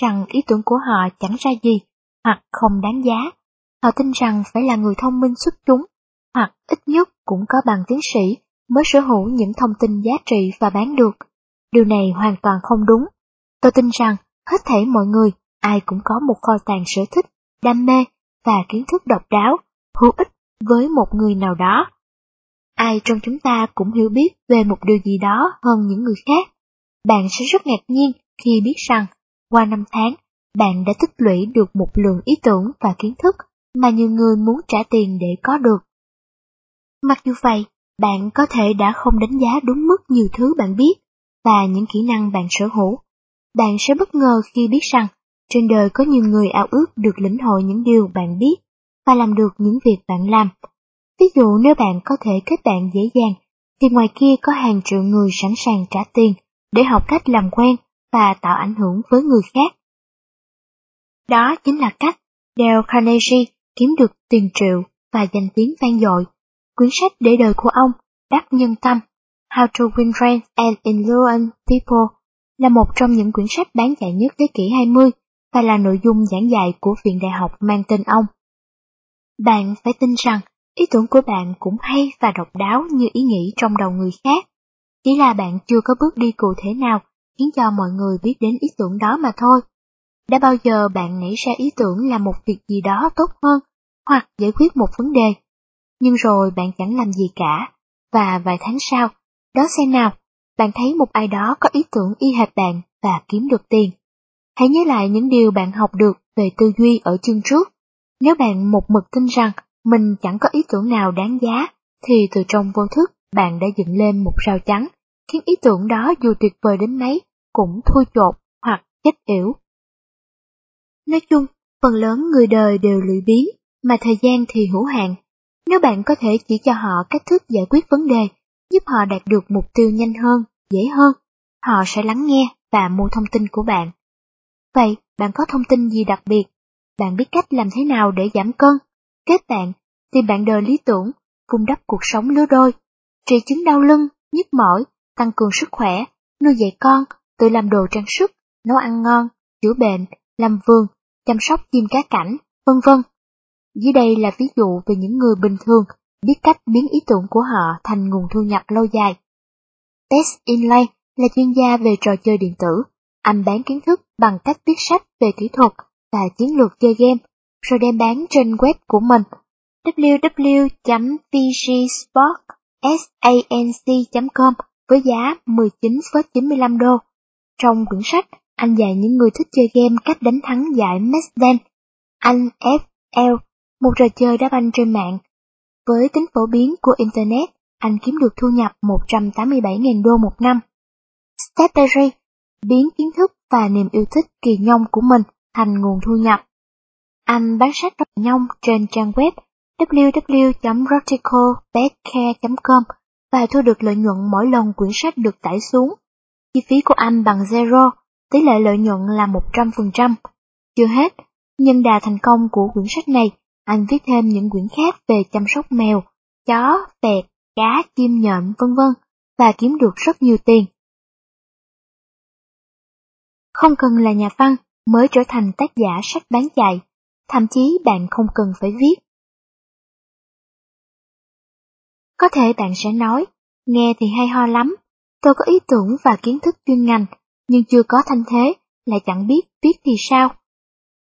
rằng ý tưởng của họ chẳng ra gì hoặc không đáng giá. Họ tin rằng phải là người thông minh xuất chúng hoặc ít nhất cũng có bằng tiến sĩ mới sở hữu những thông tin giá trị và bán được. Điều này hoàn toàn không đúng. Tôi tin rằng hết thảy mọi người, ai cũng có một kho tàng sở thích, đam mê và kiến thức độc đáo, hữu ích với một người nào đó. Ai trong chúng ta cũng hiểu biết về một điều gì đó hơn những người khác. Bạn sẽ rất ngạc nhiên khi biết rằng, qua năm tháng, bạn đã tích lũy được một lượng ý tưởng và kiến thức mà nhiều người muốn trả tiền để có được. Mặc dù vậy, bạn có thể đã không đánh giá đúng mức nhiều thứ bạn biết và những kỹ năng bạn sở hữu. Bạn sẽ bất ngờ khi biết rằng trên đời có nhiều người ao ước được lĩnh hội những điều bạn biết và làm được những việc bạn làm. Ví dụ nếu bạn có thể kết bạn dễ dàng, thì ngoài kia có hàng triệu người sẵn sàng trả tiền để học cách làm quen và tạo ảnh hưởng với người khác. Đó chính là cách Dale Carnegie kiếm được tiền triệu và danh tiếng vang dội. Quyển sách để đời của ông, đắc nhân tâm, How to Win Friends and Influence People, là một trong những quyển sách bán chạy nhất thế kỷ 20 và là nội dung giảng dạy của viện đại học mang tên ông. Bạn phải tin rằng ý tưởng của bạn cũng hay và độc đáo như ý nghĩ trong đầu người khác. Chỉ là bạn chưa có bước đi cụ thể nào khiến cho mọi người biết đến ý tưởng đó mà thôi. Đã bao giờ bạn nảy ra ý tưởng là một việc gì đó tốt hơn, hoặc giải quyết một vấn đề, nhưng rồi bạn chẳng làm gì cả, và vài tháng sau, đó xem nào, bạn thấy một ai đó có ý tưởng y hệt bạn và kiếm được tiền. Hãy nhớ lại những điều bạn học được về tư duy ở chương trước. Nếu bạn một mực tin rằng mình chẳng có ý tưởng nào đáng giá, thì từ trong vô thức bạn đã dựng lên một rào chắn, khiến ý tưởng đó dù tuyệt vời đến mấy cũng thui chột hoặc chết yểu. Nói chung, phần lớn người đời đều lười biếng, mà thời gian thì hữu hạn. Nếu bạn có thể chỉ cho họ cách thức giải quyết vấn đề, giúp họ đạt được mục tiêu nhanh hơn, dễ hơn, họ sẽ lắng nghe và mua thông tin của bạn. Vậy, bạn có thông tin gì đặc biệt? Bạn biết cách làm thế nào để giảm cân, kết bạn, tìm bạn đời lý tưởng, vun đắp cuộc sống lứa đôi, trị chứng đau lưng, nhức mỏi, tăng cường sức khỏe, nuôi dạy con, tự làm đồ trang sức, nấu ăn ngon, chữa bệnh, làm vườn, chăm sóc chim cá cảnh, vân vân. Dưới đây là ví dụ về những người bình thường biết cách biến ý tưởng của họ thành nguồn thu nhập lâu dài. Tess Inlay là chuyên gia về trò chơi điện tử. Anh bán kiến thức bằng cách viết sách về kỹ thuật và chiến lược chơi game, rồi đem bán trên web của mình www.pgsportsanc.com với giá 19,95 đô. Trong quyển sách, anh dạy những người thích chơi game cách đánh thắng giải Mesden, anh FL, một trò chơi đá banh trên mạng. Với tính phổ biến của Internet, anh kiếm được thu nhập 187.000 đô một năm. Stepberry biến kiến thức và niềm yêu thích kỳ nhông của mình thành nguồn thu nhập. Anh bán sách nhông trên trang web www.roticalbedcare.com và thu được lợi nhuận mỗi lần quyển sách được tải xuống. Chi phí của anh bằng zero, tỷ lệ lợi nhuận là 100%. Chưa hết, nhân đà thành công của quyển sách này, anh viết thêm những quyển khác về chăm sóc mèo, chó, vẹt, cá, chim nhện vân vân và kiếm được rất nhiều tiền. Không cần là nhà văn mới trở thành tác giả sách bán chạy, thậm chí bạn không cần phải viết. Có thể bạn sẽ nói, nghe thì hay ho lắm, tôi có ý tưởng và kiến thức chuyên ngành, nhưng chưa có thanh thế, lại chẳng biết viết thì sao.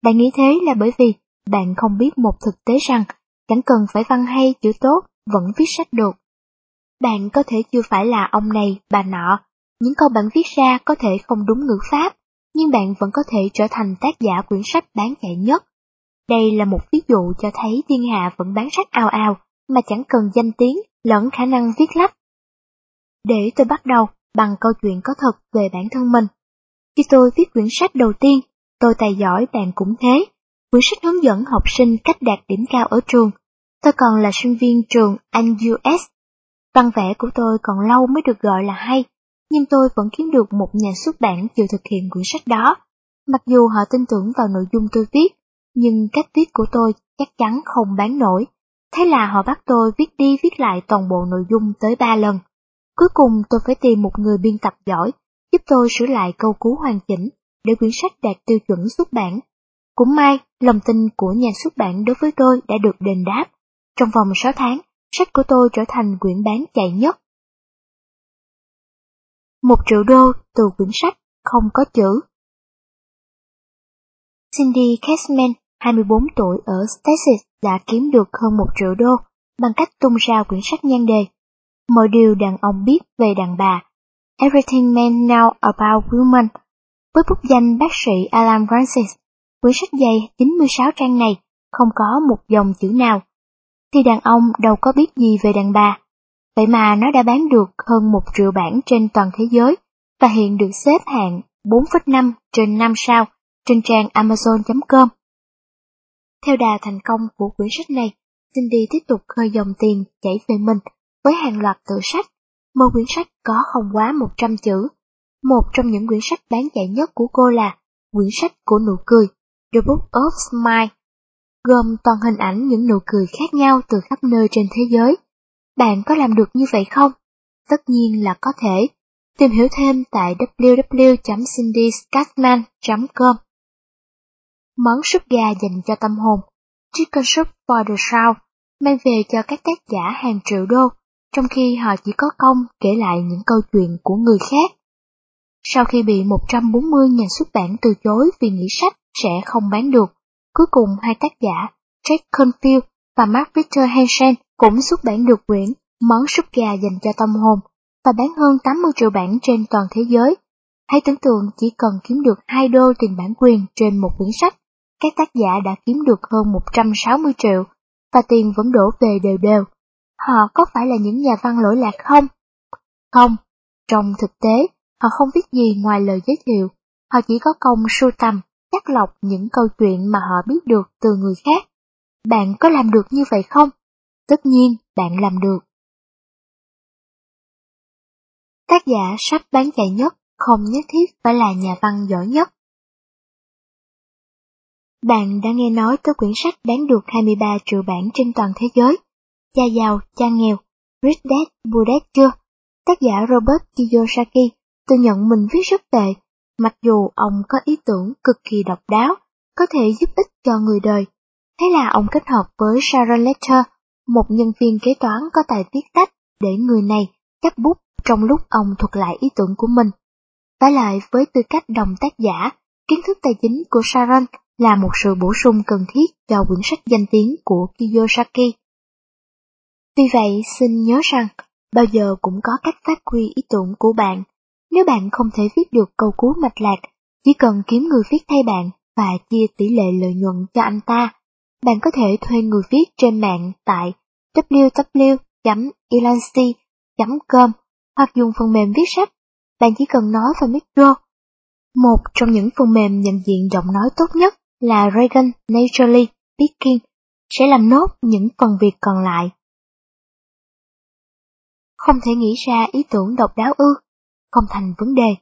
Bạn nghĩ thế là bởi vì bạn không biết một thực tế rằng chẳng cần phải văn hay chữ tốt, vẫn viết sách được. Bạn có thể chưa phải là ông này, bà nọ, những câu bạn viết ra có thể không đúng ngữ pháp, nhưng bạn vẫn có thể trở thành tác giả quyển sách bán chạy nhất. Đây là một ví dụ cho thấy thiên hạ vẫn bán sách ao ao mà chẳng cần danh tiếng lẫn khả năng viết lách. Để tôi bắt đầu bằng câu chuyện có thật về bản thân mình. Khi tôi viết quyển sách đầu tiên, tôi tài giỏi bạn cũng thế. Quyển sách hướng dẫn học sinh cách đạt điểm cao ở trường. Tôi còn là sinh viên trường Anh US. Văn vẽ của tôi còn lâu mới được gọi là hay, nhưng tôi vẫn kiếm được một nhà xuất bản chịu thực hiện quyển sách đó. Mặc dù họ tin tưởng vào nội dung tôi viết, nhưng cách viết của tôi chắc chắn không bán nổi. Thế là họ bắt tôi viết đi viết lại toàn bộ nội dung tới ba lần. Cuối cùng tôi phải tìm một người biên tập giỏi, giúp tôi sửa lại câu cú hoàn chỉnh, để quyển sách đạt tiêu chuẩn xuất bản. Cũng may, lòng tin của nhà xuất bản đối với tôi đã được đền đáp. Trong vòng 6 tháng, sách của tôi trở thành quyển bán chạy nhất. Một triệu đô từ quyển sách không có chữ. Cindy Cashman, 24 tuổi ở Texas đã kiếm được hơn một triệu đô bằng cách tung ra quyển sách nhan đề Mọi điều đàn ông biết về đàn bà Everything Men Know About Women với bút danh bác sĩ Alan Francis. Quyển sách dày 96 trang này không có một dòng chữ nào. Thì đàn ông đâu có biết gì về đàn bà. Vậy mà nó đã bán được hơn một triệu bản trên toàn thế giới và hiện được xếp hạng 4,5 trên 5 sao trên trang Amazon.com. Theo đà thành công của quyển sách này, Cindy tiếp tục khơi dòng tiền chảy về mình với hàng loạt tựa sách. Mỗi quyển sách có không quá 100 chữ. Một trong những quyển sách bán chạy nhất của cô là quyển sách của nụ cười, The Book of Smile, gồm toàn hình ảnh những nụ cười khác nhau từ khắp nơi trên thế giới. Bạn có làm được như vậy không? Tất nhiên là có thể. Tìm hiểu thêm tại www.cindyscatman.com Món súp gà dành cho tâm hồn Chicken Soup for the Soul mang về cho các tác giả hàng triệu đô, trong khi họ chỉ có công kể lại những câu chuyện của người khác. Sau khi bị 140 nhà xuất bản từ chối vì nghĩ sách sẽ không bán được, cuối cùng hai tác giả Jack Confield và Mark Victor Hansen cũng xuất bản được quyển Món súp gà dành cho tâm hồn và bán hơn 80 triệu bản trên toàn thế giới. Hãy tưởng tượng chỉ cần kiếm được 2 đô tiền bản quyền trên một quyển sách, các tác giả đã kiếm được hơn 160 triệu, và tiền vẫn đổ về đều đều. Họ có phải là những nhà văn lỗi lạc không? Không, trong thực tế, họ không biết gì ngoài lời giới thiệu, họ chỉ có công sưu tầm, chắc lọc những câu chuyện mà họ biết được từ người khác. Bạn có làm được như vậy không? Tất nhiên, bạn làm được. Tác giả sách bán chạy nhất không nhất thiết phải là nhà văn giỏi nhất. Bạn đã nghe nói tới quyển sách bán được 23 triệu bản trên toàn thế giới. Cha giàu, cha nghèo, Rich Dad, Poor Dad chưa? Tác giả Robert Kiyosaki tự nhận mình viết rất tệ, mặc dù ông có ý tưởng cực kỳ độc đáo, có thể giúp ích cho người đời. Thế là ông kết hợp với Sharon Letter, một nhân viên kế toán có tài viết tách, để người này chấp bút trong lúc ông thuật lại ý tưởng của mình. Và lại với tư cách đồng tác giả, kiến thức tài chính của Sharon là một sự bổ sung cần thiết cho quyển sách danh tiếng của Kiyosaki. Vì vậy, xin nhớ rằng, bao giờ cũng có cách phát huy ý tưởng của bạn. Nếu bạn không thể viết được câu cú mạch lạc, chỉ cần kiếm người viết thay bạn và chia tỷ lệ lợi nhuận cho anh ta. Bạn có thể thuê người viết trên mạng tại www.elancy.com hoặc dùng phần mềm viết sách. Bạn chỉ cần nói vào micro. Một trong những phần mềm nhận diện giọng nói tốt nhất là Reagan Naturally Speaking sẽ làm nốt những phần việc còn lại. Không thể nghĩ ra ý tưởng độc đáo ư, không thành vấn đề,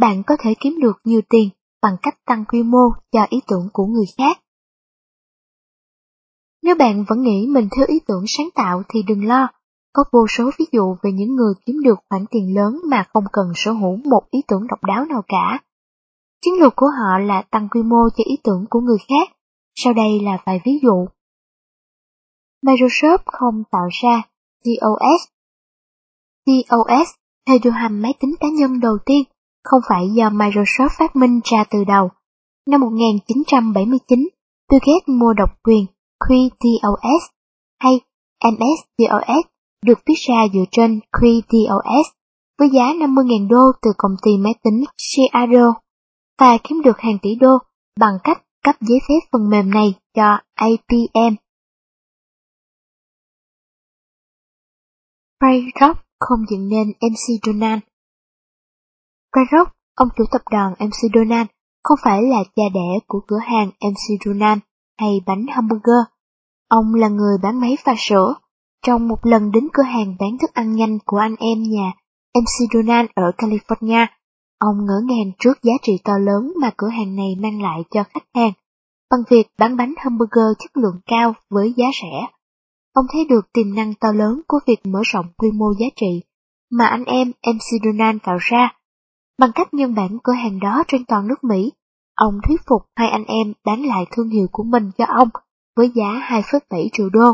bạn có thể kiếm được nhiều tiền bằng cách tăng quy mô cho ý tưởng của người khác. Nếu bạn vẫn nghĩ mình thiếu ý tưởng sáng tạo thì đừng lo, có vô số ví dụ về những người kiếm được khoản tiền lớn mà không cần sở hữu một ý tưởng độc đáo nào cả. Chiến lược của họ là tăng quy mô cho ý tưởng của người khác. Sau đây là vài ví dụ. Microsoft không tạo ra DOS. DOS theo điều hành máy tính cá nhân đầu tiên không phải do Microsoft phát minh ra từ đầu. Năm 1979, Bill Gates mua độc quyền QDOS hay MSTOS được viết ra dựa trên QDOS với giá 50.000 đô từ công ty máy tính Seattle và kiếm được hàng tỷ đô bằng cách cấp giấy phép phần mềm này cho APM. Ray Rock không dựng nên MC Donald. Ray Rock, ông chủ tập đoàn MC Donald, không phải là cha đẻ của cửa hàng MC Donald hay bánh hamburger. Ông là người bán máy pha sữa. Trong một lần đến cửa hàng bán thức ăn nhanh của anh em nhà MC Donald ở California, Ông ngỡ ngàng trước giá trị to lớn mà cửa hàng này mang lại cho khách hàng, bằng việc bán bánh hamburger chất lượng cao với giá rẻ. Ông thấy được tiềm năng to lớn của việc mở rộng quy mô giá trị, mà anh em MC Donald tạo ra. Bằng cách nhân bản cửa hàng đó trên toàn nước Mỹ, ông thuyết phục hai anh em bán lại thương hiệu của mình cho ông với giá 2,7 triệu đô.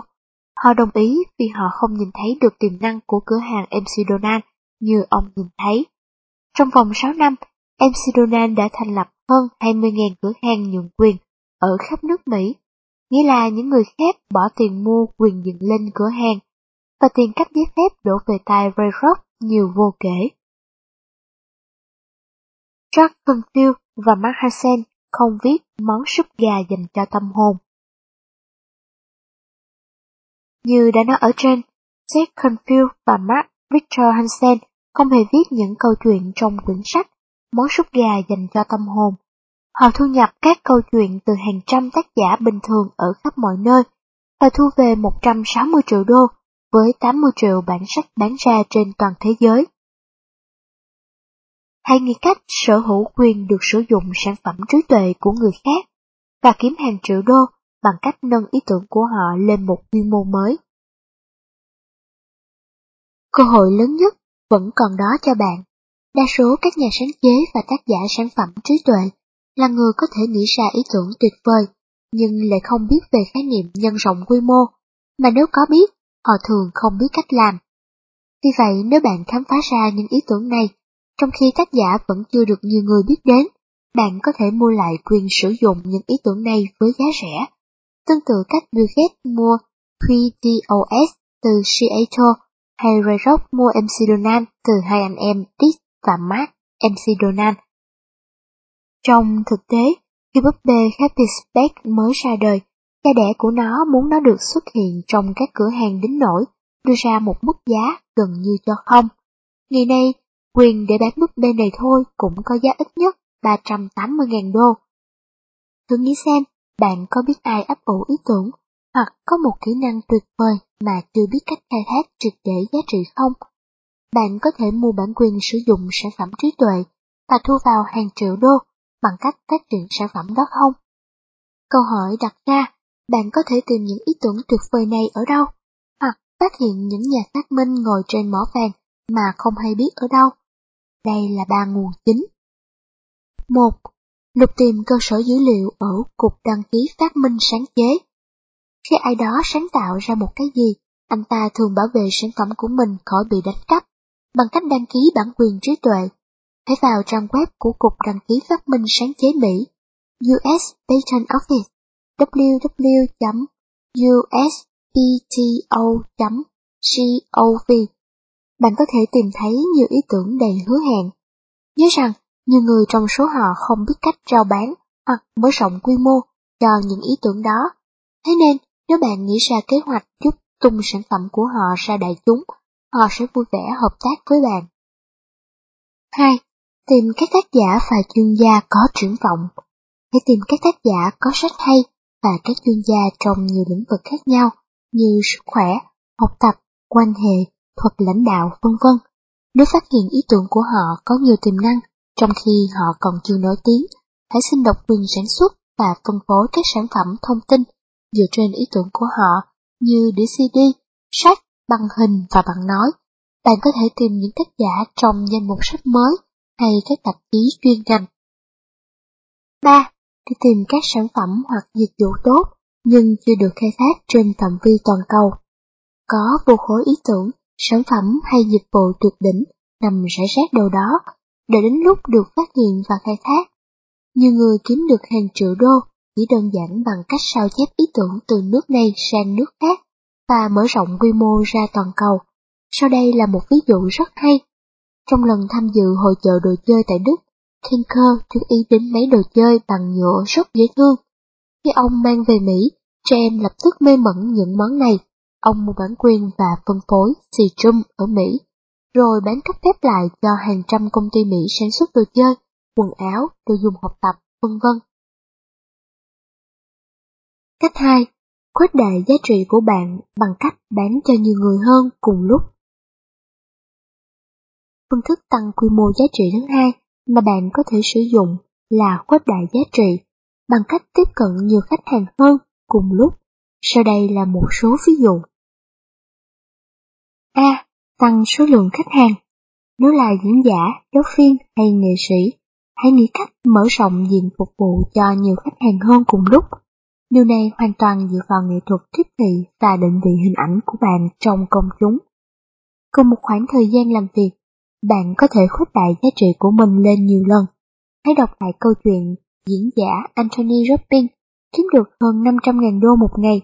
Họ đồng ý vì họ không nhìn thấy được tiềm năng của cửa hàng MC Donald như ông nhìn thấy. Trong vòng 6 năm, MC Donald đã thành lập hơn 20.000 cửa hàng nhượng quyền ở khắp nước Mỹ, nghĩa là những người khác bỏ tiền mua quyền dựng lên cửa hàng, và tiền cấp giấy phép đổ về tay Ray Rock nhiều vô kể. Jack Confield và Mark Hansen không viết món súp gà dành cho tâm hồn. Như đã nói ở trên, Jack Confield và Mark Victor Hansen không hề viết những câu chuyện trong quyển sách Món súp gà dành cho tâm hồn. Họ thu nhập các câu chuyện từ hàng trăm tác giả bình thường ở khắp mọi nơi và thu về 160 triệu đô với 80 triệu bản sách bán ra trên toàn thế giới hay nghĩ cách sở hữu quyền được sử dụng sản phẩm trí tuệ của người khác và kiếm hàng triệu đô bằng cách nâng ý tưởng của họ lên một quy mô mới. Cơ hội lớn nhất vẫn còn đó cho bạn. Đa số các nhà sáng chế và tác giả sản phẩm trí tuệ là người có thể nghĩ ra ý tưởng tuyệt vời, nhưng lại không biết về khái niệm nhân rộng quy mô, mà nếu có biết, họ thường không biết cách làm. Vì vậy, nếu bạn khám phá ra những ý tưởng này, trong khi tác giả vẫn chưa được nhiều người biết đến, bạn có thể mua lại quyền sử dụng những ý tưởng này với giá rẻ. Tương tự cách Bill Gates mua 3DOS từ Seattle hay Ray Rock mua MC Donald từ hai anh em Dick và Mark MC Donald. Trong thực tế, khi búp bê Happy Speck mới ra đời, cha đẻ của nó muốn nó được xuất hiện trong các cửa hàng đến nổi, đưa ra một mức giá gần như cho không. Ngày nay, quyền để bán búp bê này thôi cũng có giá ít nhất 380.000 đô. Thử nghĩ xem, bạn có biết ai ấp ủ ý tưởng hoặc có một kỹ năng tuyệt vời mà chưa biết cách khai thác triệt để giá trị không? Bạn có thể mua bản quyền sử dụng sản phẩm trí tuệ và thu vào hàng triệu đô bằng cách phát triển sản phẩm đó không? Câu hỏi đặt ra, bạn có thể tìm những ý tưởng tuyệt vời này ở đâu? Hoặc phát hiện những nhà phát minh ngồi trên mỏ vàng mà không hay biết ở đâu? Đây là ba nguồn chính. 1. Lục tìm cơ sở dữ liệu ở Cục Đăng ký Phát minh Sáng chế khi ai đó sáng tạo ra một cái gì, anh ta thường bảo vệ sản phẩm của mình khỏi bị đánh cắp bằng cách đăng ký bản quyền trí tuệ. Hãy vào trang web của Cục Đăng ký Phát minh Sáng chế Mỹ, US Patent Office, www.uspto.gov. Bạn có thể tìm thấy nhiều ý tưởng đầy hứa hẹn. Nhớ rằng, nhiều người trong số họ không biết cách rao bán hoặc mở rộng quy mô cho những ý tưởng đó. Thế nên, nếu bạn nghĩ ra kế hoạch giúp tung sản phẩm của họ ra đại chúng, họ sẽ vui vẻ hợp tác với bạn. 2. Tìm các tác giả và chuyên gia có triển vọng. Hãy tìm các tác giả có sách hay và các chuyên gia trong nhiều lĩnh vực khác nhau như sức khỏe, học tập, quan hệ, thuật lãnh đạo, vân vân. Nếu phát hiện ý tưởng của họ có nhiều tiềm năng, trong khi họ còn chưa nổi tiếng, hãy xin độc quyền sản xuất và phân phối các sản phẩm thông tin dựa trên ý tưởng của họ như đĩa CD, sách, băng hình và băng nói. Bạn có thể tìm những tác giả trong danh mục sách mới hay các tạp chí chuyên ngành. 3. Đi tìm các sản phẩm hoặc dịch vụ tốt nhưng chưa được khai thác trên phạm vi toàn cầu. Có vô khối ý tưởng, sản phẩm hay dịch vụ tuyệt đỉnh nằm rải rác đâu đó, để đến lúc được phát hiện và khai thác. Nhiều người kiếm được hàng triệu đô chỉ đơn giản bằng cách sao chép ý tưởng từ nước này sang nước khác và mở rộng quy mô ra toàn cầu. Sau đây là một ví dụ rất hay. Trong lần tham dự hội chợ đồ chơi tại Đức, Tinker chú ý đến mấy đồ chơi bằng nhựa rất dễ thương. Khi ông mang về Mỹ, trẻ em lập tức mê mẩn những món này. Ông mua bản quyền và phân phối xì trung ở Mỹ, rồi bán cấp phép lại cho hàng trăm công ty Mỹ sản xuất đồ chơi, quần áo, đồ dùng học tập, vân vân. Cách 2. Khuếch đại giá trị của bạn bằng cách bán cho nhiều người hơn cùng lúc. Phương thức tăng quy mô giá trị thứ hai mà bạn có thể sử dụng là khuếch đại giá trị bằng cách tiếp cận nhiều khách hàng hơn cùng lúc. Sau đây là một số ví dụ. A. Tăng số lượng khách hàng Nếu là diễn giả, giáo viên hay nghệ sĩ, hãy nghĩ cách mở rộng diện phục vụ cho nhiều khách hàng hơn cùng lúc. Điều này hoàn toàn dựa vào nghệ thuật tiếp thị và định vị hình ảnh của bạn trong công chúng. Cùng một khoảng thời gian làm việc, bạn có thể khuếch đại giá trị của mình lên nhiều lần. Hãy đọc lại câu chuyện diễn giả Anthony Robbins kiếm được hơn 500.000 đô một ngày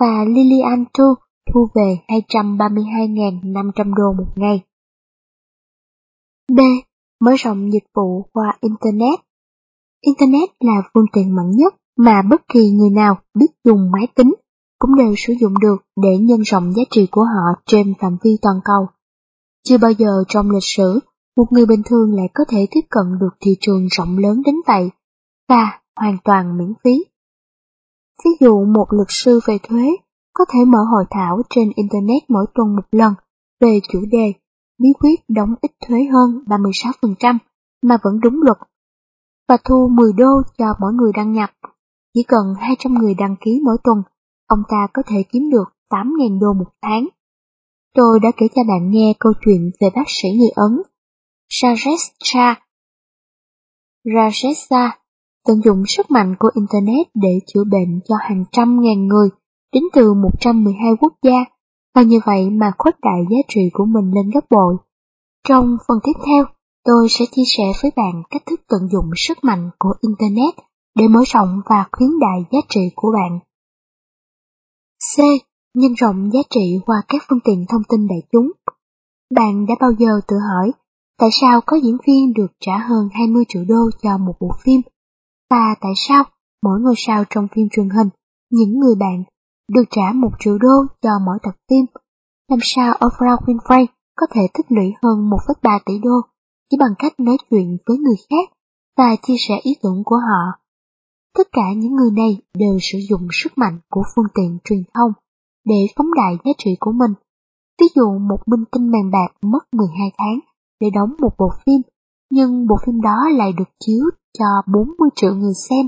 và Lillian Tu thu về 232.500 đô một ngày. B. Mở rộng dịch vụ qua Internet Internet là phương tiện mạnh nhất mà bất kỳ người nào biết dùng máy tính cũng đều sử dụng được để nhân rộng giá trị của họ trên phạm vi toàn cầu. Chưa bao giờ trong lịch sử, một người bình thường lại có thể tiếp cận được thị trường rộng lớn đến vậy, và hoàn toàn miễn phí. Ví dụ một luật sư về thuế có thể mở hội thảo trên Internet mỗi tuần một lần về chủ đề bí quyết đóng ít thuế hơn 36% mà vẫn đúng luật và thu 10 đô cho mỗi người đăng nhập. Chỉ cần 200 người đăng ký mỗi tuần, ông ta có thể kiếm được 8.000 đô một tháng. Tôi đã kể cho bạn nghe câu chuyện về bác sĩ người Ấn, Rajesh Rajesha tận dụng sức mạnh của Internet để chữa bệnh cho hàng trăm ngàn người đến từ 112 quốc gia và như vậy mà khuếch đại giá trị của mình lên gấp bội. Trong phần tiếp theo, tôi sẽ chia sẻ với bạn cách thức tận dụng sức mạnh của Internet để mở rộng và khuyến đại giá trị của bạn. C. Nhân rộng giá trị qua các phương tiện thông tin đại chúng. Bạn đã bao giờ tự hỏi tại sao có diễn viên được trả hơn 20 triệu đô cho một bộ phim? Và tại sao mỗi ngôi sao trong phim truyền hình, những người bạn, được trả một triệu đô cho mỗi tập phim? Làm sao Oprah Winfrey có thể tích lũy hơn 1,3 tỷ đô chỉ bằng cách nói chuyện với người khác và chia sẻ ý tưởng của họ? Tất cả những người này đều sử dụng sức mạnh của phương tiện truyền thông để phóng đại giá trị của mình. Ví dụ một minh tinh màn bạc mất 12 tháng để đóng một bộ phim, nhưng bộ phim đó lại được chiếu cho 40 triệu người xem.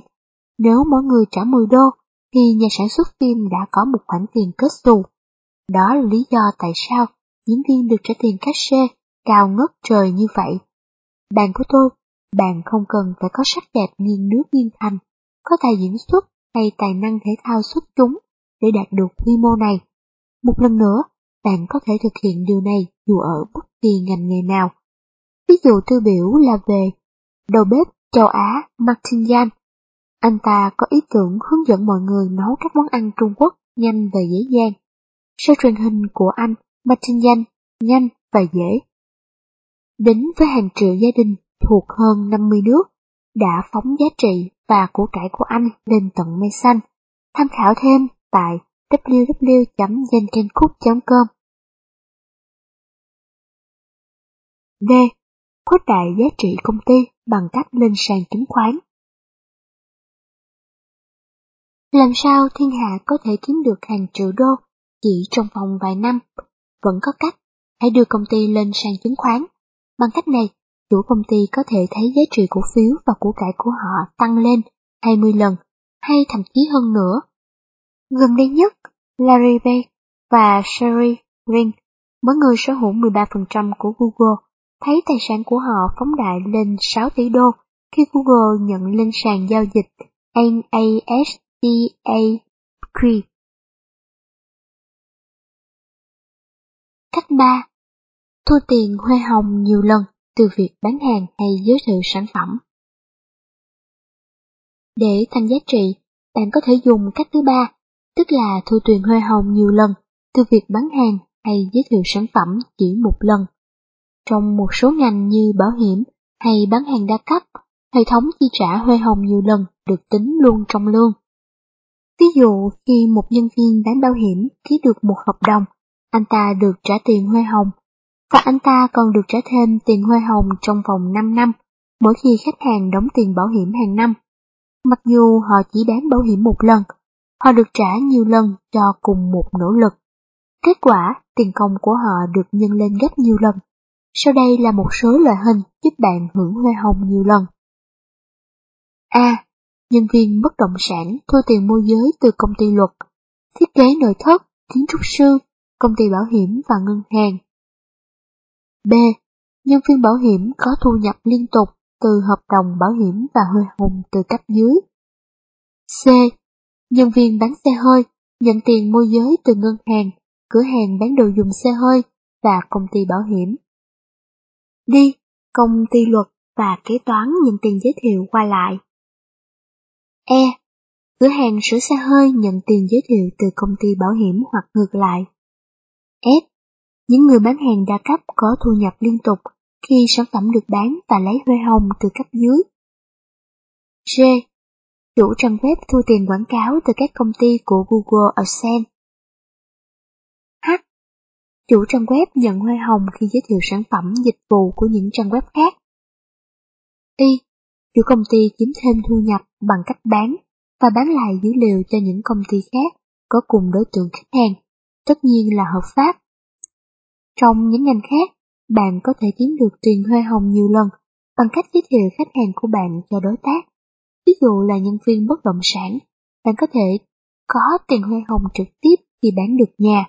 Nếu mỗi người trả 10 đô, thì nhà sản xuất phim đã có một khoản tiền kết xù. Đó là lý do tại sao diễn viên được trả tiền cát xê cao ngất trời như vậy. Bạn của tôi, bạn không cần phải có sắc đẹp nghiêng nước nghiêng thành, có tài diễn xuất hay tài năng thể thao xuất chúng để đạt được quy mô này. Một lần nữa, bạn có thể thực hiện điều này dù ở bất kỳ ngành nghề nào. Ví dụ tiêu biểu là về đầu bếp châu Á Martin Yan. Anh ta có ý tưởng hướng dẫn mọi người nấu các món ăn Trung Quốc nhanh và dễ dàng. Show truyền hình của anh Martin Yan nhanh và dễ. Đến với hàng triệu gia đình thuộc hơn 50 nước, đã phóng giá trị và của cải của anh lên tận mây xanh. Tham khảo thêm tại www.genkencook.com D. Khuếch đại giá trị công ty bằng cách lên sàn chứng khoán. Làm sao thiên hạ có thể kiếm được hàng triệu đô chỉ trong vòng vài năm? Vẫn có cách, hãy đưa công ty lên sàn chứng khoán. Bằng cách này, chủ công ty có thể thấy giá trị cổ phiếu và của cải của họ tăng lên 20 lần, hay thậm chí hơn nữa. Gần đây nhất, Larry Page và Sherry Ring, mỗi người sở hữu 13% của Google, thấy tài sản của họ phóng đại lên 6 tỷ đô khi Google nhận lên sàn giao dịch NAS. NASDAQ. Cách 3. Thu tiền huê hồng nhiều lần từ việc bán hàng hay giới thiệu sản phẩm. Để tăng giá trị, bạn có thể dùng cách thứ ba, tức là thu tiền huê hồng nhiều lần từ việc bán hàng hay giới thiệu sản phẩm chỉ một lần. Trong một số ngành như bảo hiểm hay bán hàng đa cấp, hệ thống chi trả huê hồng nhiều lần được tính luôn trong lương. Ví dụ khi một nhân viên bán bảo hiểm ký được một hợp đồng, anh ta được trả tiền hoa hồng, và anh ta còn được trả thêm tiền hoa hồng trong vòng 5 năm mỗi khi khách hàng đóng tiền bảo hiểm hàng năm. Mặc dù họ chỉ bán bảo hiểm một lần, họ được trả nhiều lần cho cùng một nỗ lực. Kết quả, tiền công của họ được nhân lên gấp nhiều lần. Sau đây là một số loại hình giúp bạn hưởng hoa hồng nhiều lần. A. Nhân viên bất động sản thu tiền môi giới từ công ty luật, thiết kế nội thất, kiến trúc sư, công ty bảo hiểm và ngân hàng. B. nhân viên bảo hiểm có thu nhập liên tục từ hợp đồng bảo hiểm và hơi hồng từ cấp dưới. C. Nhân viên bán xe hơi nhận tiền môi giới từ ngân hàng, cửa hàng bán đồ dùng xe hơi và công ty bảo hiểm. D. Công ty luật và kế toán nhận tiền giới thiệu qua lại. E. Cửa hàng sửa xe hơi nhận tiền giới thiệu từ công ty bảo hiểm hoặc ngược lại. F. Những người bán hàng đa cấp có thu nhập liên tục khi sản phẩm được bán và lấy huê hồng từ cấp dưới. G. Chủ trang web thu tiền quảng cáo từ các công ty của Google AdSense. H. Chủ trang web nhận huê hồng khi giới thiệu sản phẩm, dịch vụ của những trang web khác. Y. Chủ công ty kiếm thêm thu nhập bằng cách bán và bán lại dữ liệu cho những công ty khác có cùng đối tượng khách hàng, tất nhiên là hợp pháp. Trong những ngành khác, bạn có thể kiếm được tiền huê hồng nhiều lần bằng cách giới thiệu khách hàng của bạn cho đối tác. Ví dụ là nhân viên bất động sản, bạn có thể có tiền huê hồng trực tiếp khi bán được nhà.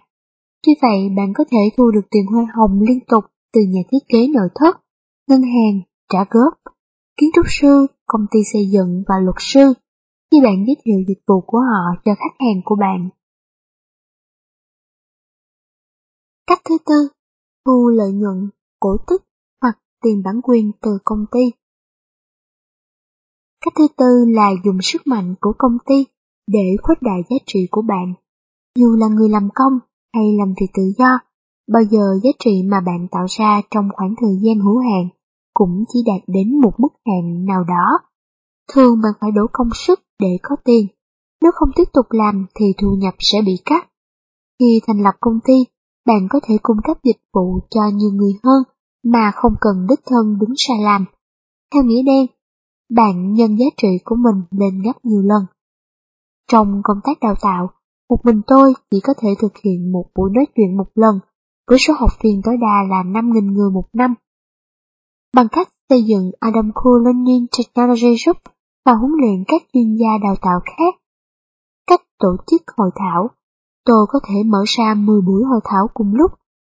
Tuy vậy, bạn có thể thu được tiền huê hồng liên tục từ nhà thiết kế nội thất, ngân hàng, trả góp, kiến trúc sư, công ty xây dựng và luật sư khi bạn giới thiệu dịch vụ của họ cho khách hàng của bạn. Cách thứ tư, thu lợi nhuận, cổ tức hoặc tiền bản quyền từ công ty. Cách thứ tư là dùng sức mạnh của công ty để khuếch đại giá trị của bạn. Dù là người làm công hay làm việc tự do, bao giờ giá trị mà bạn tạo ra trong khoảng thời gian hữu hạn cũng chỉ đạt đến một mức hạn nào đó. Thường bạn phải đổ công sức để có tiền, nếu không tiếp tục làm thì thu nhập sẽ bị cắt. Khi thành lập công ty, bạn có thể cung cấp dịch vụ cho nhiều người hơn mà không cần đích thân đứng ra làm. Theo nghĩa đen, bạn nhân giá trị của mình lên gấp nhiều lần. Trong công tác đào tạo, một mình tôi chỉ có thể thực hiện một buổi nói chuyện một lần, với số học viên tối đa là 5.000 người một năm. Bằng cách xây dựng Adam Cool Learning Technology Group và huấn luyện các chuyên gia đào tạo khác. Cách tổ chức hội thảo tôi có thể mở ra 10 buổi hội thảo cùng lúc,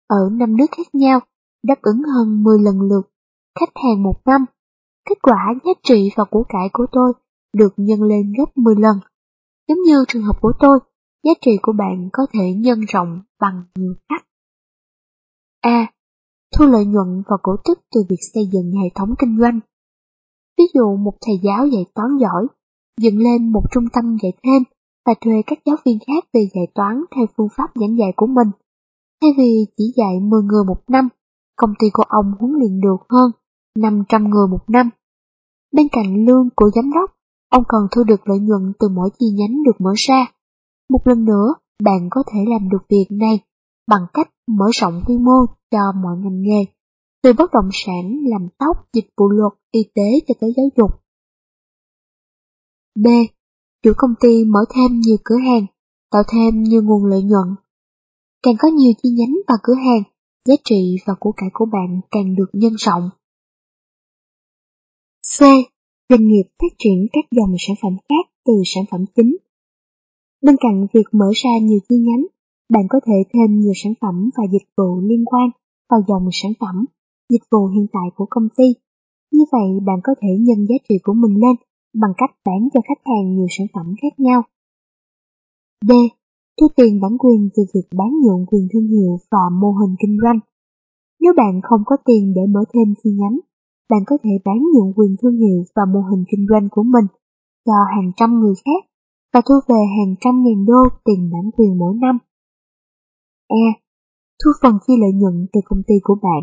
ở 5 nước khác nhau, đáp ứng hơn 10 lần lượt, khách hàng một năm. Kết quả giá trị và của cải của tôi được nhân lên gấp 10 lần. Giống như trường hợp của tôi, giá trị của bạn có thể nhân rộng bằng nhiều cách. A. Thu lợi nhuận và cổ tức từ việc xây dựng hệ thống kinh doanh. Ví dụ một thầy giáo dạy toán giỏi, dựng lên một trung tâm dạy thêm và thuê các giáo viên khác về dạy toán theo phương pháp giảng dạy của mình. Thay vì chỉ dạy 10 người một năm, công ty của ông huấn luyện được hơn 500 người một năm. Bên cạnh lương của giám đốc, ông còn thu được lợi nhuận từ mỗi chi nhánh được mở ra. Một lần nữa, bạn có thể làm được việc này bằng cách mở rộng quy mô cho mọi ngành nghề, từ bất động sản, làm tóc, dịch vụ luật, y tế cho tới giáo dục. B chủ công ty mở thêm nhiều cửa hàng, tạo thêm nhiều nguồn lợi nhuận. Càng có nhiều chi nhánh và cửa hàng, giá trị và của cải của bạn càng được nhân rộng. C. Doanh nghiệp phát triển các dòng sản phẩm khác từ sản phẩm chính. Bên cạnh việc mở ra nhiều chi nhánh, bạn có thể thêm nhiều sản phẩm và dịch vụ liên quan vào dòng sản phẩm, dịch vụ hiện tại của công ty. Như vậy bạn có thể nhân giá trị của mình lên bằng cách bán cho khách hàng nhiều sản phẩm khác nhau. D. Thu tiền bản quyền từ việc bán nhượng quyền thương hiệu và mô hình kinh doanh. Nếu bạn không có tiền để mở thêm chi nhánh, bạn có thể bán nhượng quyền thương hiệu và mô hình kinh doanh của mình cho hàng trăm người khác và thu về hàng trăm ngàn đô tiền bản quyền mỗi năm. E. Thu phần chi lợi nhuận từ công ty của bạn.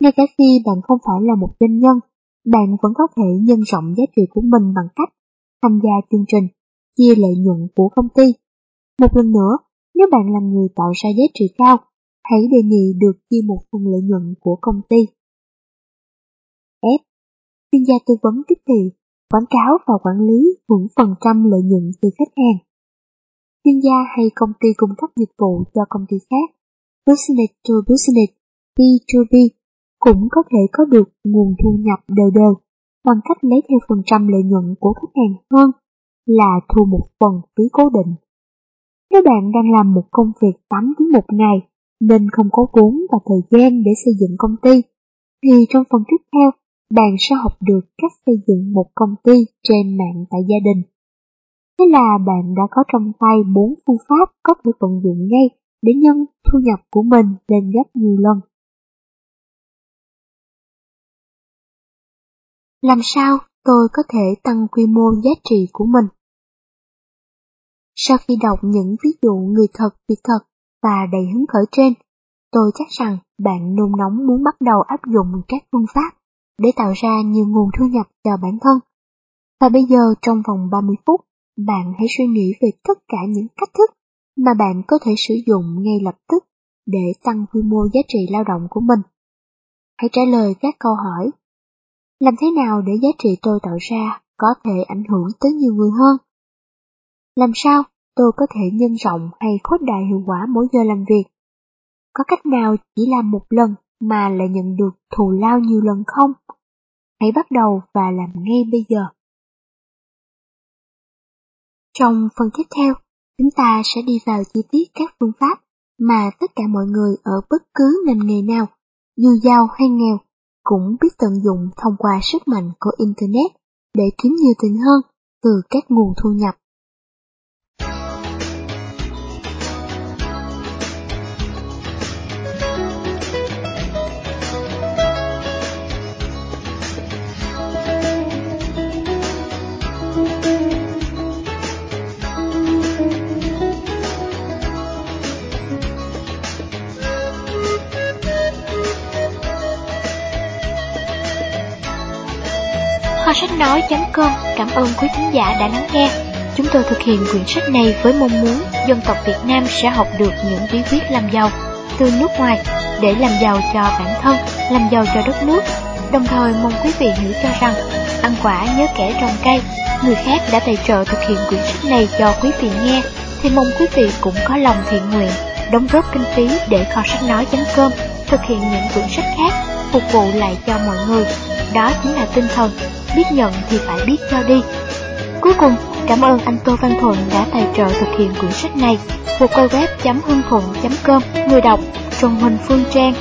Ngay cả khi bạn không phải là một doanh nhân, bạn vẫn có thể nhân rộng giá trị của mình bằng cách tham gia chương trình chia lợi nhuận của công ty. Một lần nữa, nếu bạn là người tạo ra giá trị cao, hãy đề nghị được chia một phần lợi nhuận của công ty. F. Chuyên gia tư vấn tiếp thị, quảng cáo và quản lý hưởng phần trăm lợi nhuận từ khách hàng. Chuyên gia hay công ty cung cấp dịch vụ cho công ty khác, business to business, B2B cũng có thể có được nguồn thu nhập đều đều bằng cách lấy theo phần trăm lợi nhuận của khách hàng hơn là thu một phần phí cố định. Nếu bạn đang làm một công việc 8 tiếng một ngày nên không có vốn và thời gian để xây dựng công ty, thì trong phần tiếp theo, bạn sẽ học được cách xây dựng một công ty trên mạng tại gia đình. Thế là bạn đã có trong tay bốn phương pháp có thể vận dụng ngay để nhân thu nhập của mình lên gấp nhiều lần. Làm sao tôi có thể tăng quy mô giá trị của mình? Sau khi đọc những ví dụ người thật việc thật và đầy hứng khởi trên, tôi chắc rằng bạn nôn nóng muốn bắt đầu áp dụng các phương pháp để tạo ra nhiều nguồn thu nhập cho bản thân. Và bây giờ trong vòng 30 phút, bạn hãy suy nghĩ về tất cả những cách thức mà bạn có thể sử dụng ngay lập tức để tăng quy mô giá trị lao động của mình. Hãy trả lời các câu hỏi. Làm thế nào để giá trị tôi tạo ra có thể ảnh hưởng tới nhiều người hơn? Làm sao tôi có thể nhân rộng hay khuếch đại hiệu quả mỗi giờ làm việc? Có cách nào chỉ làm một lần mà lại nhận được thù lao nhiều lần không? Hãy bắt đầu và làm ngay bây giờ. Trong phần tiếp theo, chúng ta sẽ đi vào chi tiết các phương pháp mà tất cả mọi người ở bất cứ ngành nghề nào, dù giàu hay nghèo, cũng biết tận dụng thông qua sức mạnh của Internet để kiếm nhiều tiền hơn từ các nguồn thu nhập. Sách nói.com cảm ơn quý khán giả đã lắng nghe. Chúng tôi thực hiện quyển sách này với mong muốn dân tộc Việt Nam sẽ học được những bí quyết làm giàu từ nước ngoài để làm giàu cho bản thân, làm giàu cho đất nước. Đồng thời mong quý vị hiểu cho rằng ăn quả nhớ kẻ trồng cây. Người khác đã tài trợ thực hiện quyển sách này cho quý vị nghe, thì mong quý vị cũng có lòng thiện nguyện, đóng góp kinh phí để kho sách nói.com thực hiện những quyển sách khác phục vụ lại cho mọi người. Đó chính là tinh thần biết nhận thì phải biết cho đi. Cuối cùng, cảm ơn anh Tô Văn Thuận đã tài trợ thực hiện quyển sách này. www.hương thuận.com Người đọc Trần Huỳnh Phương Trang